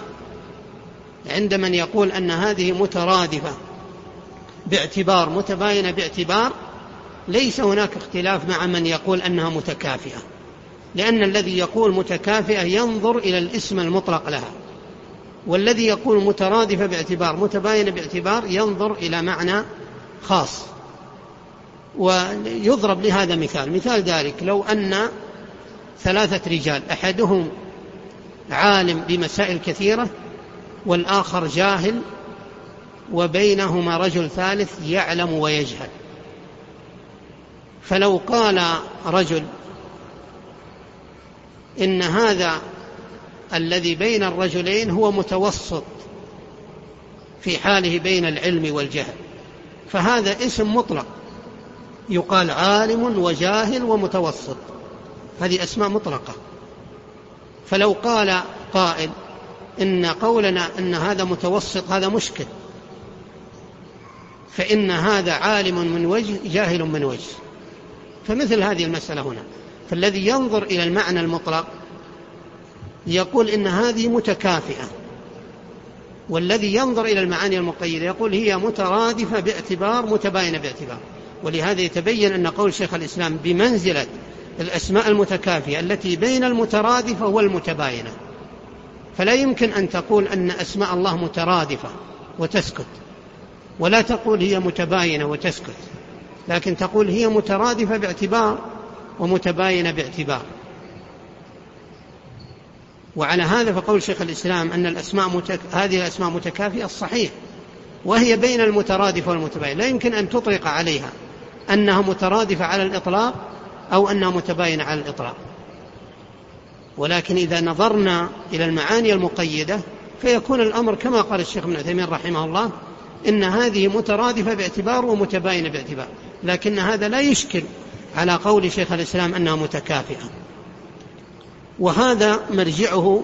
عند من يقول أن هذه مترادفة باعتبار متباينة باعتبار ليس هناك اختلاف مع من يقول أنها متكافئة. لأن الذي يقول متكافئة ينظر إلى الاسم المطلق لها. والذي يقول مترادفة باعتبار متباينة باعتبار ينظر إلى معنى خاص. ويضرب لهذا مثال. مثال ذلك لو أن ثلاثة رجال أحدهم عالم بمسائل كثيرة والآخر جاهل وبينهما رجل ثالث يعلم ويجهل. فلو قال رجل إن هذا الذي بين الرجلين هو متوسط في حاله بين العلم والجهل. فهذا اسم مطلق. يقال عالم وجاهل ومتوسط. هذه أسماء مطلقة. فلو قال قائل إن قولنا أن هذا متوسط هذا مشكل. فإن هذا عالم من وجه جاهل من وجه. فمثل هذه المسألة هنا. فالذي ينظر إلى المعنى المطلق يقول إن هذه متكافئة والذي ينظر إلى المعاني المقيدة يقول هي مترادفة باعتبار متباينة باعتبار. ولهذا يتبين أن قول شيخ الإسلام بمنزلة الأسماء المتكافية التي بين المترادفة والمتباينة. فلا يمكن أن تقول أن أسماء الله مترادفة وتسكت ولا تقول هي متباينة وتسكت لكن تقول هي مترادفة باعتبار ومتباينة باعتبار. وعلى هذا فقول شيخ الإسلام أن الأسماء متك... هذه الأسماء متكافئة الصحيح وهي بين المترادف والمتباين. لا يمكن أن تطلق عليها أنها مترادفة على الإطلاق أو أنها متباينة على الإطلاق. ولكن إذا نظرنا إلى المعاني المقيدة فيكون الأمر كما قال الشيخ ابن عثيمين رحمه الله إن هذه مترادفة باعتبار ومتباينة باعتبار. لكن هذا لا يشكل على قول شيخ الإسلام أنها متكافئة. وهذا مرجعه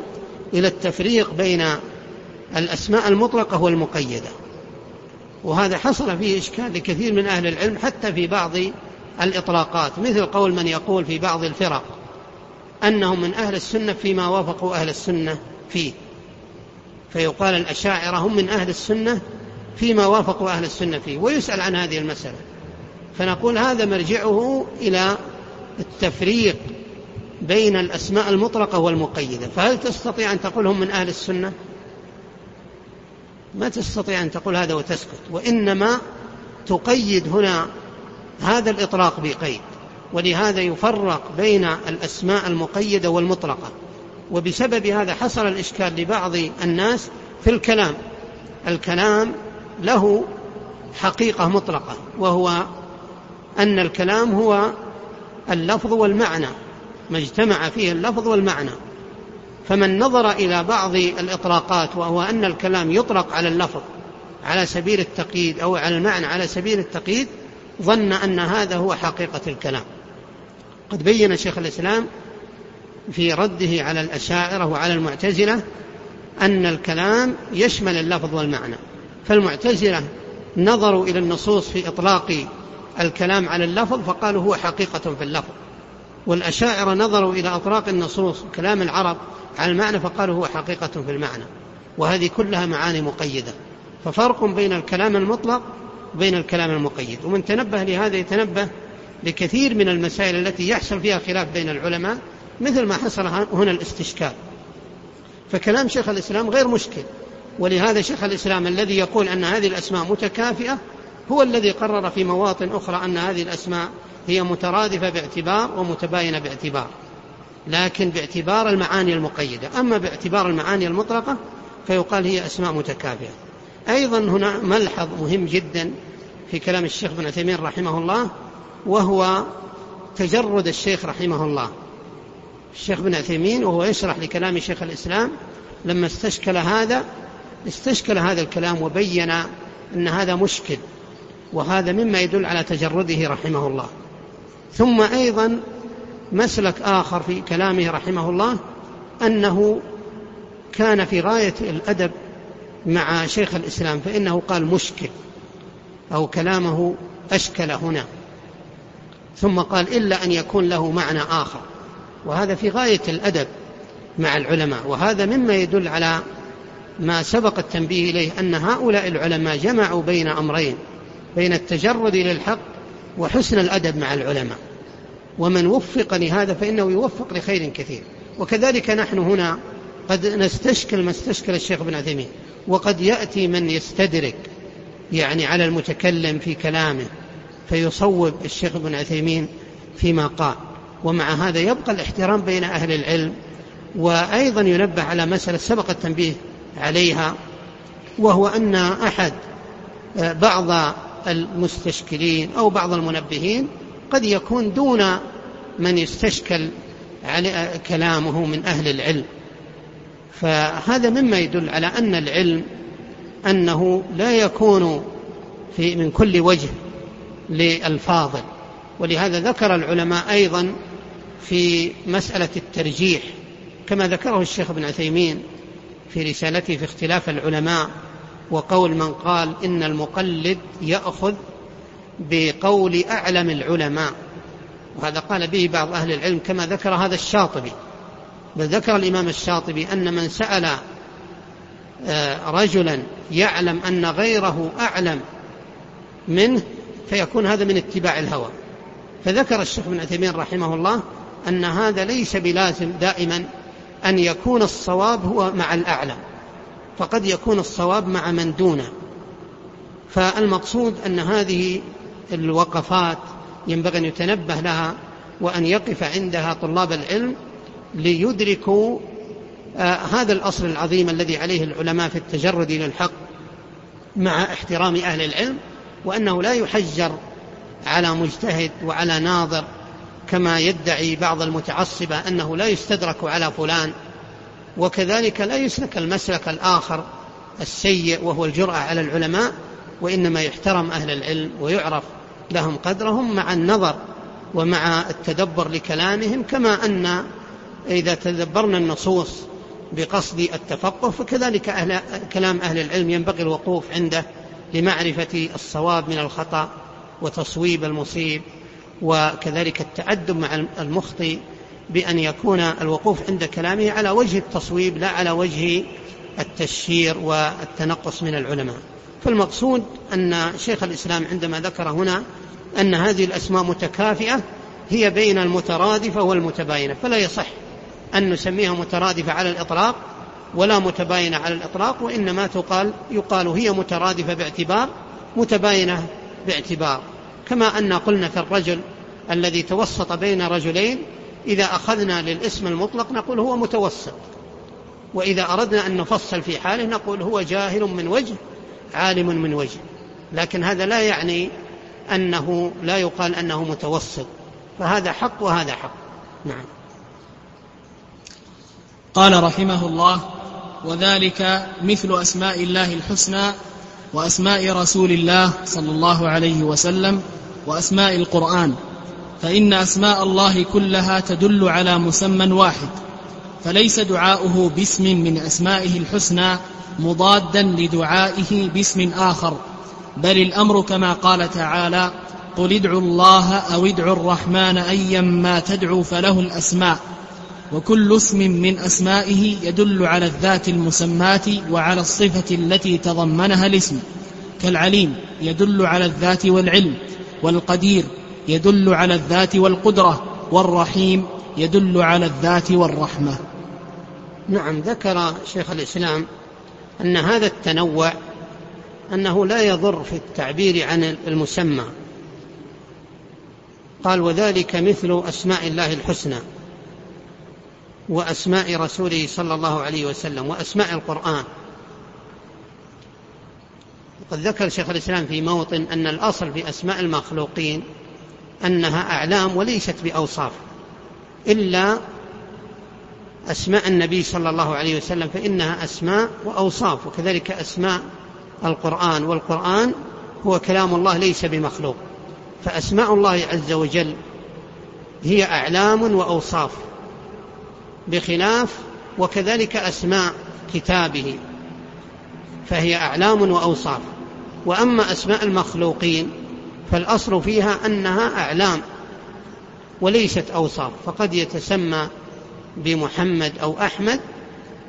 إلى التفريق بين الأسماء المطلقة والمقيدة. وهذا حصل فيه إشكال لكثير من أهل العلم حتى في بعض الإطلاقات مثل قول من يقول في بعض الفرق أنهم من أهل السنة فيما وافقوا أهل السنة فيه. فيقال الأشاعرة هم من أهل السنة فيما وافقوا أهل السنة فيه. ويسأل عن هذه المسألة. فنقول هذا مرجعه إلى التفريق بين الأسماء المطلقة والمقيدة. فهل تستطيع أن تقول هم من أهل السنة؟ ما تستطيع أن تقول هذا وتسكت وإنما تقيد هنا هذا الإطلاق بقيد ولهذا يفرق بين الأسماء المقيدة والمطلقة. وبسبب هذا حصل الإشكال لبعض الناس في الكلام. الكلام له حقيقة مطلقة وهو أن الكلام هو اللفظ والمعنى ما اجتمع فيه اللفظ والمعنى. فمن نظر إلى بعض الإطلاقات وهو أن الكلام يطلق على اللفظ على سبيل التقييد أو على المعنى على سبيل التقييد ظن أن هذا هو حقيقة الكلام. قد بين شيخ الإسلام في رده على الأشاعرة وعلى المعتزلة أن الكلام يشمل اللفظ والمعنى. فالمعتزلة نظروا إلى النصوص في إطلاق الكلام على اللفظ فقالوا هو حقيقة في اللفظ. والأشاعرة نظروا إلى أطراق النصوص كلام العرب على المعنى فقالوا هو حقيقة في المعنى. وهذه كلها معاني مقيدة. ففرق بين الكلام المطلق وبين الكلام المقيد. ومن تنبه لهذا يتنبه لكثير من المسائل التي يحصل فيها خلاف بين العلماء مثل ما حصل هنا الاستشكال. فكلام شيخ الإسلام غير مشكل. ولهذا شيخ الإسلام الذي يقول أن هذه الأسماء متكافئة هو الذي قرر في مواطن أخرى أن هذه الأسماء هي مترادفة باعتبار ومتباينة باعتبار لكن باعتبار المعاني المقيدة. أما باعتبار المعاني المطلقة فيقال هي أسماء متكافئة. أيضا هنا ملحظ مهم جدا في كلام الشيخ بن عثيمين رحمه الله وهو تجرد الشيخ رحمه الله. الشيخ بن عثيمين وهو يشرح لكلام شيخ الإسلام لما استشكل هذا استشكل هذا الكلام وبين أن هذا مشكل. وهذا مما يدل على تجرده رحمه الله. ثم أيضا مسلك آخر في كلامه رحمه الله أنه كان في غاية الأدب مع شيخ الإسلام فإنه قال مشكل أو كلامه أشكل هنا. ثم قال إلا أن يكون له معنى آخر. وهذا في غاية الأدب مع العلماء. وهذا مما يدل على ما سبق التنبيه إليه أن هؤلاء العلماء جمعوا بين أمرين. بين التجرد للحق وحسن الأدب مع العلماء. ومن وفق لهذا فإنه يوفق لخير كثير. وكذلك نحن هنا قد نستشكل ما استشكل الشيخ ابن عثيمين. وقد يأتي من يستدرك يعني على المتكلم في كلامه فيصوب الشيخ ابن عثيمين فيما قال. ومع هذا يبقى الاحترام بين أهل العلم. وأيضا ينبه على مسألة سبق التنبيه عليها وهو أن أحد آه، بعض المستشكلين أو بعض المنبهين قد يكون دون من يستشكل على كلامه من أهل العلم. فهذا مما يدل على أن العلم أنه لا يكون في من كل وجه للفاضل. ولهذا ذكر العلماء أيضا في مسألة الترجيح كما ذكره الشيخ ابن عثيمين في رسالته في اختلاف العلماء وقول من قال إن المقلد يأخذ بقول أعلم العلماء وهذا قال به بعض أهل العلم كما ذكر هذا الشاطبي. بل ذكر الإمام الشاطبي أن من سأل آه، رجلا يعلم أن غيره أعلم منه فيكون هذا من اتباع الهوى. فذكر الشيخ بن عثيمين رحمه الله أن هذا ليس بلازم دائما أن يكون الصواب هو مع الأعلم. فقد يكون الصواب مع من دونه. فالمقصود أن هذه الوقفات ينبغي أن يتنبه لها وأن يقف عندها طلاب العلم ليدركوا آه هذا الأصل العظيم الذي عليه العلماء في التجرد إلى الحق مع احترام أهل العلم وأنه لا يحجر على مجتهد وعلى ناظر كما يدعي بعض المتعصبة أنه لا يستدرك على فلان. وكذلك لا يسلك المسلك الآخر السيء وهو الجرأة على العلماء وإنما يحترم أهل العلم ويعرف لهم قدرهم مع النظر ومع التدبر لكلامهم كما أن إذا تدبرنا النصوص بقصد التفقه فكذلك أهل كلام أهل العلم ينبغي الوقوف عنده لمعرفة الصواب من الخطأ وتصويب المصيب وكذلك التأدب مع المخطئ بأن يكون الوقوف عند كلامه على وجه التصويب لا على وجه التشهير والتنقص من العلماء. فالمقصود أن شيخ الإسلام عندما ذكر هنا أن هذه الأسماء متكافئة هي بين المترادفة والمتباينة. فلا يصح أن نسميها مترادفة على الإطلاق ولا متباينة على الإطلاق وإنما تقال يقال هي مترادفة باعتبار متباينة باعتبار. كما أن قلنا في الرجل الذي توسط بين رجلين إذا أخذنا للاسم المطلق نقول هو متوسط. وإذا أردنا أن نفصل في حاله نقول هو جاهل من وجه عالم من وجه. لكن هذا لا يعني أنه لا يقال أنه متوسط. فهذا حق وهذا حق. نعم. قال رحمه الله وذلك مثل أسماء الله الحسنى وأسماء رسول الله صلى الله عليه وسلم وأسماء القرآن. فإن أسماء الله كلها تدل على مسمى واحد فليس دعاؤه باسم من أسمائه الحسنى مضادا لدعائه باسم آخر بل الأمر كما قال تعالى قل ادعوا الله أو ادعوا الرحمن أيا ما تدعوا فله الأسماء وكل اسم من أسمائه يدل على الذات المسماة وعلى الصفة التي تضمنها الاسم كالعليم يدل على الذات والعلم والقدير يدل على الذات والقدرة والرحيم يدل على الذات والرحمة. نعم ذكر شيخ الإسلام أن هذا التنوع أنه لا يضر في التعبير عن المسمى. قال وذلك مثل أسماء الله الحسنى وأسماء رسوله صلى الله عليه وسلم وأسماء القرآن. وقد ذكر شيخ الإسلام في موطن أن الأصل في أسماء المخلوقين أنها أعلام وليست بأوصاف إلا أسماء النبي صلى الله عليه وسلم فإنها أسماء وأوصاف وكذلك أسماء القرآن والقرآن هو كلام الله ليس بمخلوق. فأسماء الله عز وجل هي أعلام وأوصاف بخلاف وكذلك أسماء كتابه فهي أعلام وأوصاف. وأما أسماء المخلوقين فالأصل فيها أنها أعلام وليست أوصاف فقد يتسمى بمحمد أو أحمد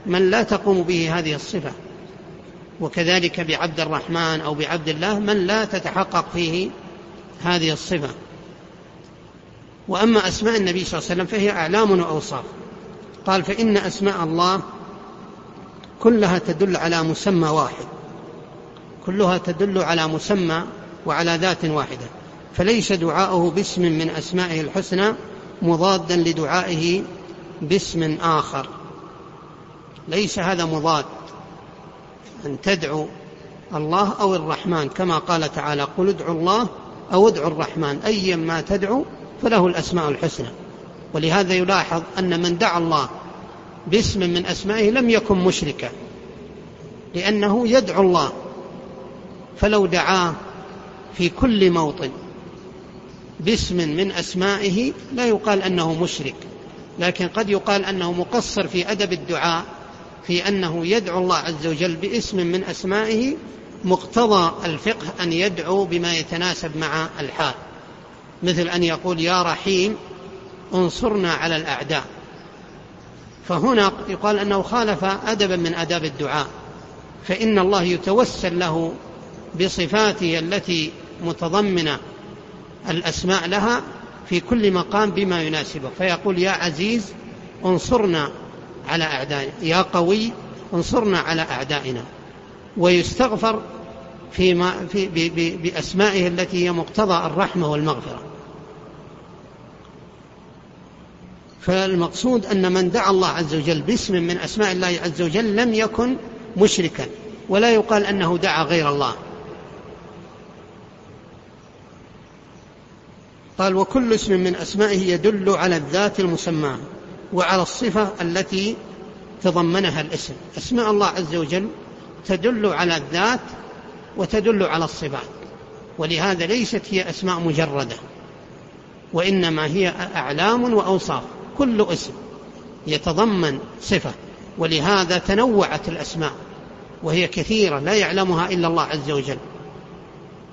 من لا تقوم به هذه الصفة. وكذلك بعبد الرحمن أو بعبد الله من لا تتحقق فيه هذه الصفة. وأما أسماء النبي صلى الله عليه وسلم فهي أعلام وأوصاف. قال فإن أسماء الله كلها تدل على مسمى واحد. كلها تدل على مسمى وعلى ذات واحدة. فليس دعاؤه باسم من أسمائه الحسنى مضادا لدعائه باسم آخر. ليس هذا مضاد. أن تدعو الله أو الرحمن كما قال تعالى قل ادعوا الله أو ادعوا الرحمن. أيا ما تدعو فله الأسماء الحسنى. ولهذا يلاحظ أن من دعا الله باسم من أسمائه لم يكن مشركا لأنه يدعو الله. فلو دعاه في كل موطن. باسم من أسمائه لا يقال أنه مشرك لكن قد يقال أنه مقصر في أدب الدعاء في أنه يدعو الله عز وجل باسم من أسمائه مقتضى الفقه أن يدعو بما يتناسب مع الحال. مثل أن يقول يا رحيم انصرنا على الأعداء. فهنا يقال أنه خالف أدبا من أداب الدعاء فإن الله يتوسل له بصفاته التي متضمنة الأسماء لها في كل مقام بما يناسبه فيقول يا عزيز انصرنا على أعدائنا. يا قوي انصرنا على أعدائنا. ويستغفر فيما في بأسمائه التي هي مقتضى الرحمة والمغفرة. فالمقصود أن من دعا الله عز وجل باسم من أسماء الله عز وجل لم يكن مشركا. ولا يقال أنه دعا غير الله. قال وكل اسم من أسمائه يدل على الذات المسماه وعلى الصفة التي تضمنها الاسم. أسماء الله عز وجل تدل على الذات وتدل على الصفات ولهذا ليست هي أسماء مجردة وإنما هي أعلام وأوصاف كل اسم يتضمن صفة ولهذا تنوعت الأسماء وهي كثيرة لا يعلمها إلا الله عز وجل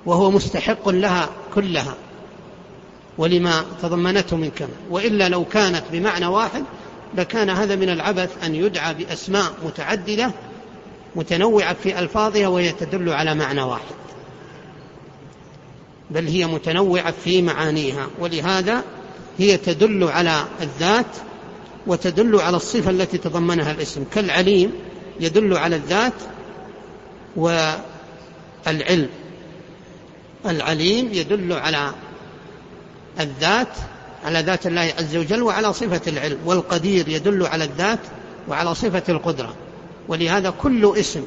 وهو مستحق لها كلها. ولما تضمنته من كمال. وإلا لو كانت بمعنى واحد لكان هذا من العبث أن يدعى بأسماء متعددة متنوعة في ألفاظها وهي تدل على معنى واحد. بل هي متنوعة في معانيها. ولهذا هي تدل على الذات وتدل على الصفة التي تضمنها الاسم. كالعليم يدل على الذات والعلم. العليم يدل على الذات على ذات الله عز وجل وعلى صفة العلم والقدير يدل على الذات وعلى صفة القدرة. ولهذا كل اسم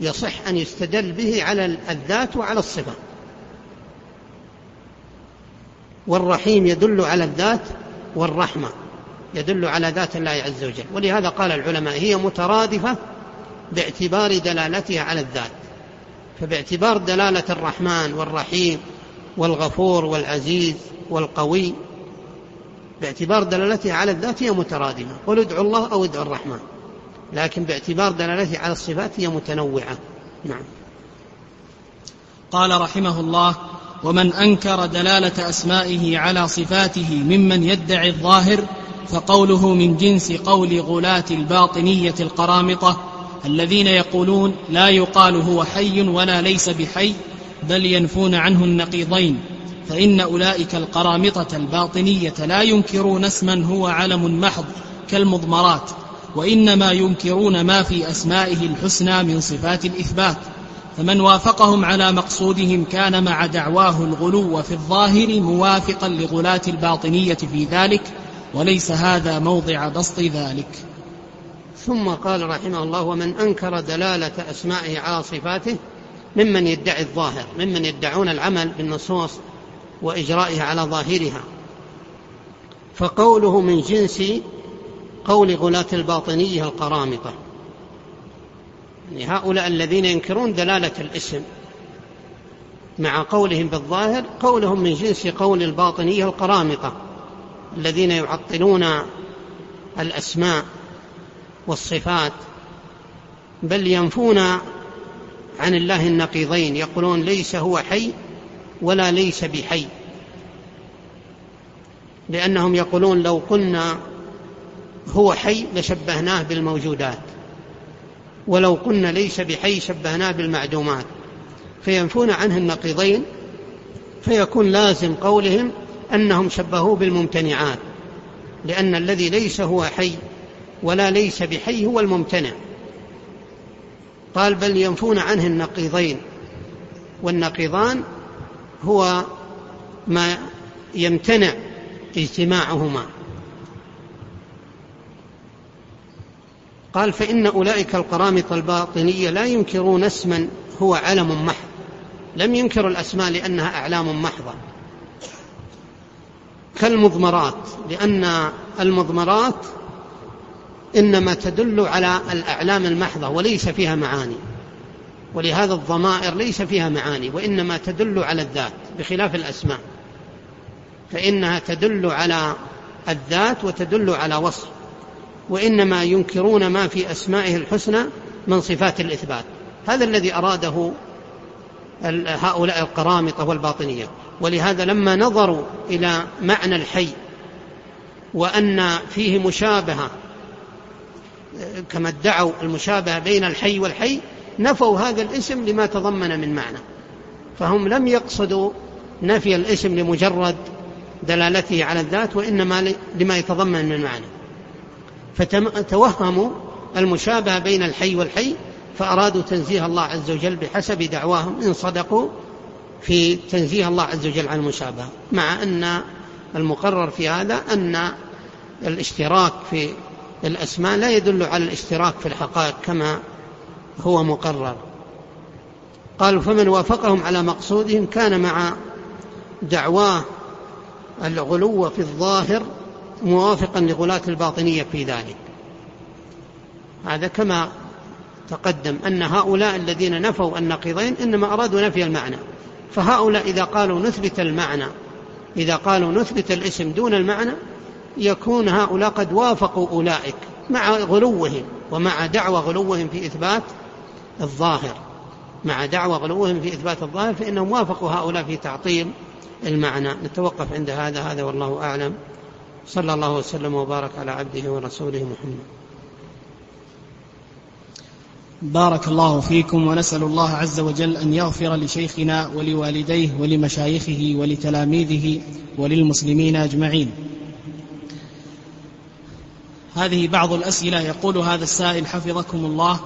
يصح أن يستدل به على الذات وعلى الصفة. والرحيم يدل على الذات والرحمة يدل على ذات الله عز وجل. ولهذا قال العلماء هي مترادفة باعتبار دلالتها على الذات. فباعتبار دلالة الرحمن والرحيم والغفور والعزيز والقوي باعتبار دلالتها على الذات هي مترادمة قل ادعوا الله أو ادعوا الرحمن. لكن باعتبار دلالتها على الصفات هي متنوعة. نعم. قال رحمه الله ومن أنكر دلالة أسمائه على صفاته ممن يدعي الظاهر فقوله من جنس قول غلاة الباطنية القرامطة الذين يقولون لا يقال هو حي ولا ليس بحي بل ينفون عنه النقيضين. فإن أولئك القرامطة الباطنية لا ينكرون اسما هو علم محض كالمضمرات وإنما ينكرون ما في أسمائه الحسنى من صفات الإثبات. فمن وافقهم على مقصودهم كان مع دعواه الغلو في الظاهر موافقا لغلاة الباطنية في ذلك وليس هذا موضع بسط ذلك. ثم قال رحمه الله ومن أنكر دلالة أسمائه على صفاته ممن يدعي الظاهر ممن يدعون العمل بالنصوص وإجرائها على ظاهرها. فقوله من جنس قول غلاة الباطنية القرامطة. يعني هؤلاء الذين ينكرون دلالة الاسم مع قولهم بالظاهر قولهم من جنس قول الباطنية القرامطة. الذين يعطلون الأسماء والصفات بل ينفون عن الله النقيضين يقولون ليس هو حي ولا ليس بحي. لأنهم يقولون لو قلنا هو حي لشبهناه بالموجودات. ولو قلنا ليس بحي شبهناه بالمعدومات. فينفون عنه النقيضين فيكون لازم قولهم أنهم شبهوه بالممتنعات. لأن الذي ليس هو حي ولا ليس بحي هو الممتنع. قال بل ينفون عنه النقيضين. والنقيضان هو ما يمتنع اجتماعهما. قال فإن أولئك القرامطة الباطنية لا ينكرون اسما هو علم محض. لم ينكروا الأسماء لأنها أعلام محضة. كالمضمرات لأن المضمرات إنما تدل على الأعلام المحضة وليس فيها معاني. ولهذا الضمائر ليس فيها معاني وإنما تدل على الذات بخلاف الأسماء. فإنها تدل على الذات وتدل على وصف وإنما ينكرون ما في أسمائه الحسنى من صفات الإثبات. هذا الذي أراده هؤلاء القرامطة والباطنية. ولهذا لما نظروا إلى معنى الحي وأن فيه مشابهة كما ادعوا المشابهة بين الحي والحي نفوا هذا الاسم لما تضمن من معنى. فهم لم يقصدوا نفي الاسم لمجرد دلالته على الذات وإنما لما يتضمن من معنى. فتوهموا المشابهة بين الحي والحي فأرادوا تنزيه الله عز وجل بحسب دعواهم إن صدقوا في تنزيه الله عز وجل عن المشابهة. مع أن المقرر في هذا أن الاشتراك في الأسماء لا يدل على الاشتراك في الحقائق كما هو مقرر. قالوا فمن وافقهم على مقصودهم كان مع دعواه الغلو في الظاهر موافقا لغلاة الباطنية في ذلك. هذا كما تقدم أن هؤلاء الذين نفوا النقيضين إنما أرادوا نفي المعنى. فهؤلاء إذا قالوا نثبت المعنى إذا قالوا نثبت الاسم دون المعنى يكون هؤلاء قد وافقوا أولئك مع غلوهم ومع دعوى غلوهم في إثبات الظاهر مع دعوى غلوهم في إثبات الظاهر فإنهم وافقوا هؤلاء في تعطيل المعنى. نتوقف عند هذا هذا والله أعلم. صلى الله وسلم وبارك على عبده ورسوله محمد. بارك الله فيكم ونسأل الله عز وجل أن يغفر لشيخنا ولوالديه ولمشايخه ولتلاميذه وللمسلمين أجمعين. هذه بعض الأسئلة يقول هذا السائل حفظكم الله.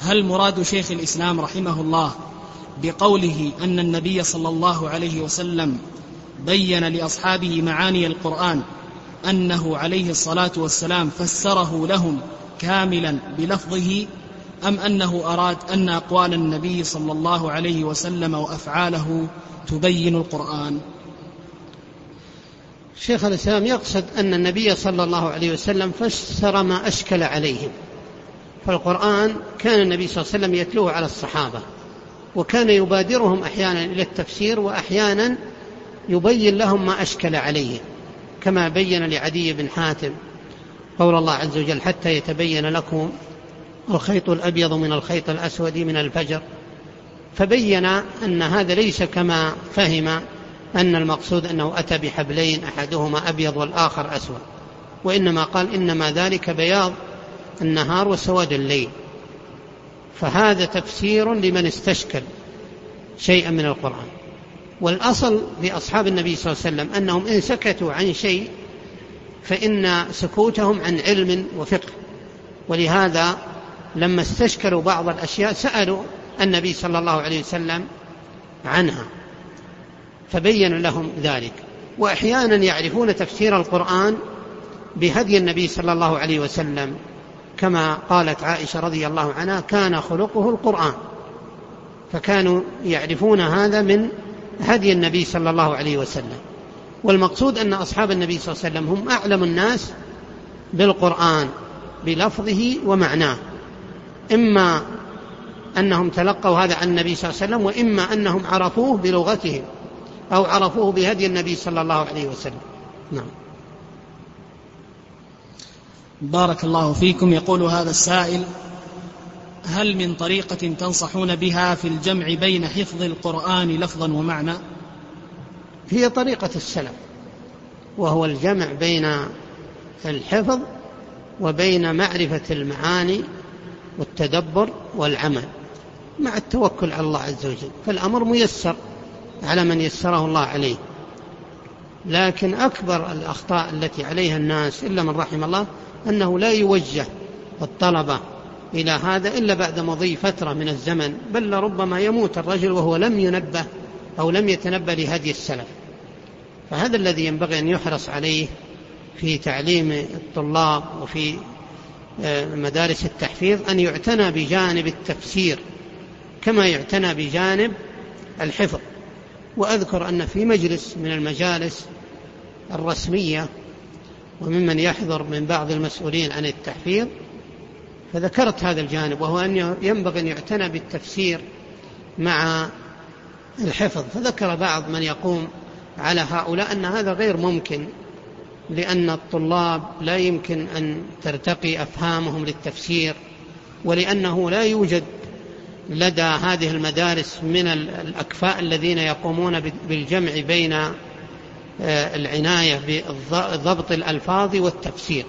هل مراد شيخ الإسلام رحمه الله بقوله أن النبي صلى الله عليه وسلم بين لأصحابه معاني القرآن أنه عليه الصلاة والسلام فسره لهم كاملا بلفظه أم أنه أراد أن أقوال النبي صلى الله عليه وسلم وأفعاله تبين القرآن؟ شيخ الإسلام يقصد أن النبي صلى الله عليه وسلم فسر ما أشكل عليهم. فالقرآن كان النبي صلى الله عليه وسلم يتلوه على الصحابة وكان يبادرهم أحيانا إلى التفسير وأحيانا يبين لهم ما أشكل عليهم كما بين لعدي بن حاتم قول الله عز وجل حتى يتبين لكم الخيط الأبيض من الخيط الأسود من الفجر فبين أن هذا ليس كما فهم أن المقصود أنه أتى بحبلين أحدهما أبيض والآخر أسود وإنما قال إنما ذلك بياض النهار وسواد الليل. فهذا تفسير لمن استشكل شيئا من القرآن. والأصل لأصحاب النبي صلى الله عليه وسلم أنهم إن سكتوا عن شيء فإن سكوتهم عن علم وفقه. ولهذا لما استشكلوا بعض الأشياء سألوا النبي صلى الله عليه وسلم عنها. فبين لهم ذلك. وأحيانا يعرفون تفسير القرآن بهدي النبي صلى الله عليه وسلم كما قالت عائشة رضي الله عنها كان خلقه القرآن. فكانوا يعرفون هذا من هدي النبي صلى الله عليه وسلم. والمقصود أن أصحاب النبي صلى الله عليه وسلم هم أعلم الناس بالقرآن بلفظه ومعناه. إما أنهم تلقوا هذا عن النبي صلى الله عليه وسلم وإما أنهم عرفوه بلغتهم أو عرفوه بهدي النبي صلى الله عليه وسلم. نعم. بارك الله فيكم. يقول هذا السائل هل من طريقة تنصحون بها في الجمع بين حفظ القرآن لفظا ومعنى؟ هي طريقة السلف وهو الجمع بين الحفظ وبين معرفة المعاني والتدبر والعمل مع التوكل على الله عز وجل. فالأمر ميسر على من يسره الله عليه. لكن أكبر الأخطاء التي عليها الناس إلا من رحم الله أنه لا يوجه الطلبة إلى هذا إلا بعد مضي فترة من الزمن بل لربما يموت الرجل وهو لم ينبه أو لم يتنبه لهدي السلف. فهذا الذي ينبغي أن يحرص عليه في تعليم الطلاب وفي آه، مدارس التحفيظ أن يعتنى بجانب التفسير كما يعتنى بجانب الحفظ. وأذكر أن في مجلس من المجالس الرسمية وممن يحضر من بعض المسؤولين عن التحفيظ فذكرت هذا الجانب وهو أن ينبغي أن يعتنى بالتفسير مع الحفظ. فذكر بعض من يقوم على هؤلاء أن هذا غير ممكن لأن الطلاب لا يمكن أن ترتقي أفهامهم للتفسير ولأنه لا يوجد لدى هذه المدارس من الأكفاء الذين يقومون بالجمع بين العناية بضبط الألفاظ والتفسير.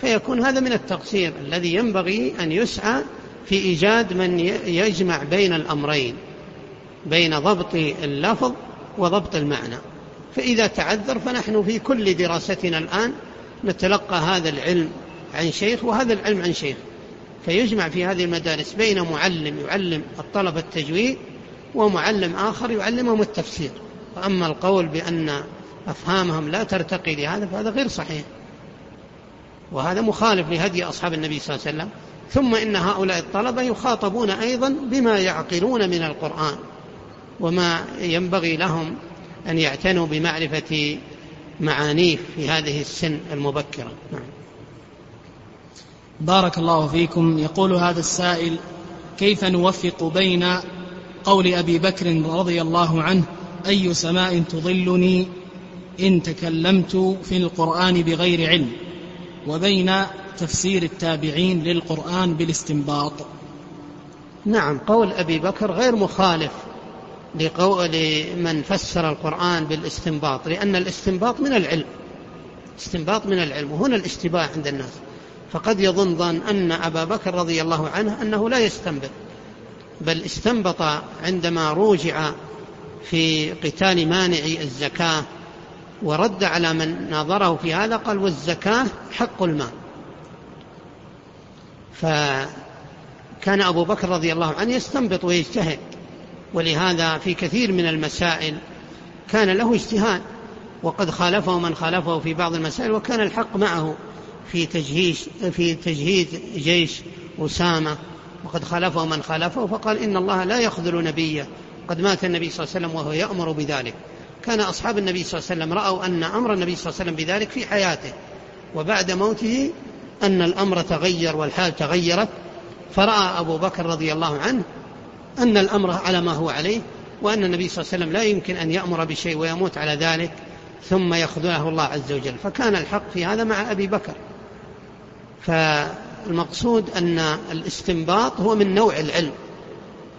فيكون هذا من التقصير الذي ينبغي أن يسعى في إيجاد من يجمع بين الأمرين بين ضبط اللفظ وضبط المعنى. فإذا تعذر فنحن في كل دراستنا الآن نتلقى هذا العلم عن شيخ وهذا العلم عن شيخ. فيجمع في هذه المدارس بين معلم يعلم الطلبة التجويد ومعلم آخر يعلمهم التفسير. وأما القول بأن أفهامهم لا ترتقي لهذا فهذا غير صحيح. وهذا مخالف لهدي أصحاب النبي صلى الله عليه وسلم. ثم إن هؤلاء الطلبة يخاطبون أيضا بما يعقلون من القرآن وما ينبغي لهم أن يعتنوا بمعرفة معانيه في هذه السن المبكرة. نعم. بارك الله فيكم. يقول هذا السائل كيف نوفق بين قول أبي بكر رضي الله عنه أي سماء تظلني إن تكلمت في القرآن بغير علم وبين تفسير التابعين للقرآن بالاستنباط. نعم قول أبي بكر غير مخالف لقول من فسر القرآن بالاستنباط لأن الاستنباط من العلم استنباط من العلم وهنا الاشتباه عند الناس. فقد يظن ظن أن أبا بكر رضي الله عنه أنه لا يستنبط بل استنبط عندما روجع في قتال مانعي الزكاة ورد على من ناظره في هذا قال والزكاة حق المال. فكان أبو بكر رضي الله عنه يستنبط ويجتهد ولهذا في كثير من المسائل كان له اجتهاد وقد خالفه من خالفه في بعض المسائل وكان الحق معه في تجهيز في تجهيز جيش أسامة وقد خالفه من خالفه فقال إن الله لا يخذل نبيه قد مات النبي صلى الله عليه وسلم وهو يأمر بذلك. كان أصحاب النبي صلى الله عليه وسلم رأوا أن أمر النبي صلى الله عليه وسلم بذلك في حياته. وبعد موته أن الأمر تغير والحال تغيرت فرأى أبو بكر رضي الله عنه أن الأمر على ما هو عليه وأن النبي صلى الله عليه وسلم لا يمكن أن يأمر بشيء ويموت على ذلك ثم يخذله الله عز وجل. فكان الحق في هذا مع أبي بكر. فالمقصود أن الاستنباط هو من نوع العلم.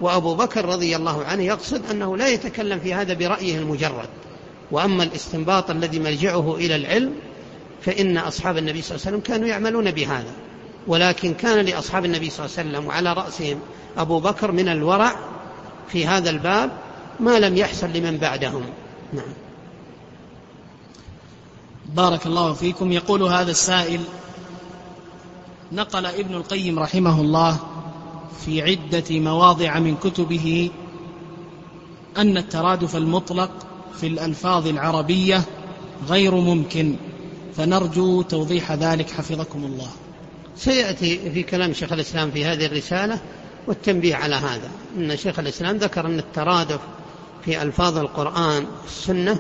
وأبو بكر رضي الله عنه يقصد أنه لا يتكلم في هذا برأيه المجرد. وأما الاستنباط الذي مرجعه إلى العلم فإن أصحاب النبي صلى الله عليه وسلم كانوا يعملون بهذا. ولكن كان لأصحاب النبي صلى الله عليه وسلم وعلى رأسهم أبو بكر من الورع في هذا الباب ما لم يحصل لمن بعدهم. نعم. بارك الله فيكم. يقول هذا السائل نقل ابن القيم رحمه الله في عدة مواضع من كتبه أن الترادف المطلق في الألفاظ العربية غير ممكن فنرجو توضيح ذلك حفظكم الله. سيأتي في كلام شيخ الإسلام في هذه الرسالة والتنبيه على هذا. أن شيخ الإسلام ذكر أن الترادف في ألفاظ القرآن السنة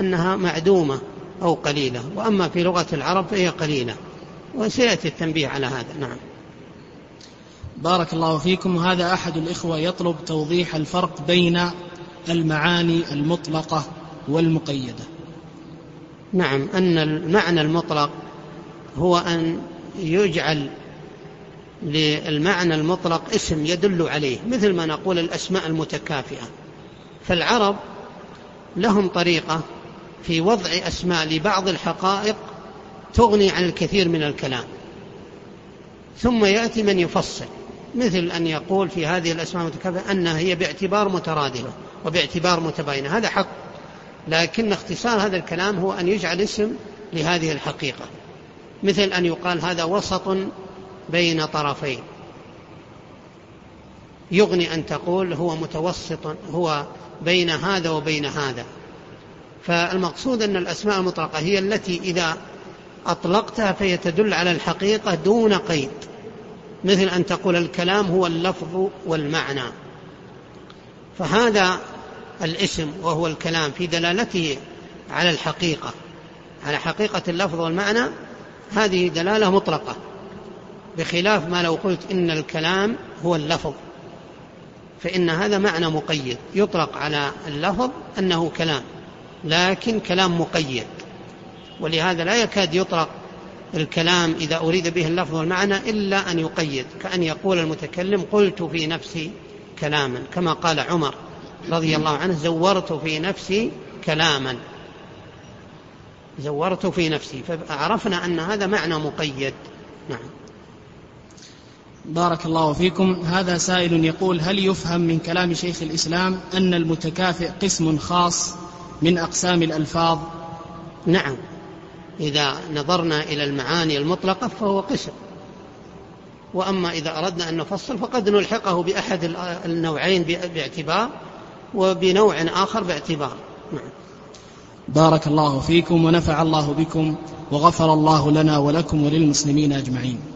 أنها معدومة أو قليلة وأما في لغة العرب فهي قليلة. وسيأتي التنبيه على هذا. نعم. بارك الله فيكم. هذا أحد الإخوة يطلب توضيح الفرق بين المعاني المطلقة والمقيدة. نعم أن المعنى المطلق هو أن يجعل للمعنى المطلق اسم يدل عليه مثل ما نقول الأسماء المتكافئة. فالعرب لهم طريقة في وضع أسماء لبعض الحقائق تغني عن الكثير من الكلام. ثم يأتي من يفصل. مثل أن يقول في هذه الأسماء المتكافئة أنها هي باعتبار مترادفة وباعتبار متباينة. هذا حق. لكن اختصار هذا الكلام هو أن يجعل اسم لهذه الحقيقة. مثل أن يقال هذا وسط بين طرفين. يغني أن تقول هو متوسط هو بين هذا وبين هذا. فالمقصود أن الأسماء المطلقة هي التي إذا أطلقتها فهي تدل على الحقيقة دون قيد. مثل أن تقول الكلام هو اللفظ والمعنى. فهذا الاسم وهو الكلام في دلالته على الحقيقة على حقيقة اللفظ والمعنى هذه دلالة مطلقة بخلاف ما لو قلت إن الكلام هو اللفظ. فإن هذا معنى مقيد يطلق على اللفظ أنه كلام لكن كلام مقيد. ولهذا لا يكاد يطلق الكلام إذا أريد به اللفظ والمعنى إلا أن يقيد كأن يقول المتكلم قلت في نفسي كلاما كما قال عمر رضي الله عنه زورت في نفسي كلاما. زورت في نفسي فعرفنا أن هذا معنى مقيد. نعم. بارك الله فيكم. هذا سائل يقول هل يفهم من كلام شيخ الإسلام أن المتكافئ قسم خاص من أقسام الألفاظ؟ نعم. إذا نظرنا إلى المعاني المطلقة فهو قسم. وأما إذا أردنا أن نفصل فقد نلحقه بأحد النوعين باعتبار وبنوع آخر باعتبار. نعم. بارك الله فيكم ونفع الله بكم وغفر الله لنا ولكم وللمسلمين أجمعين.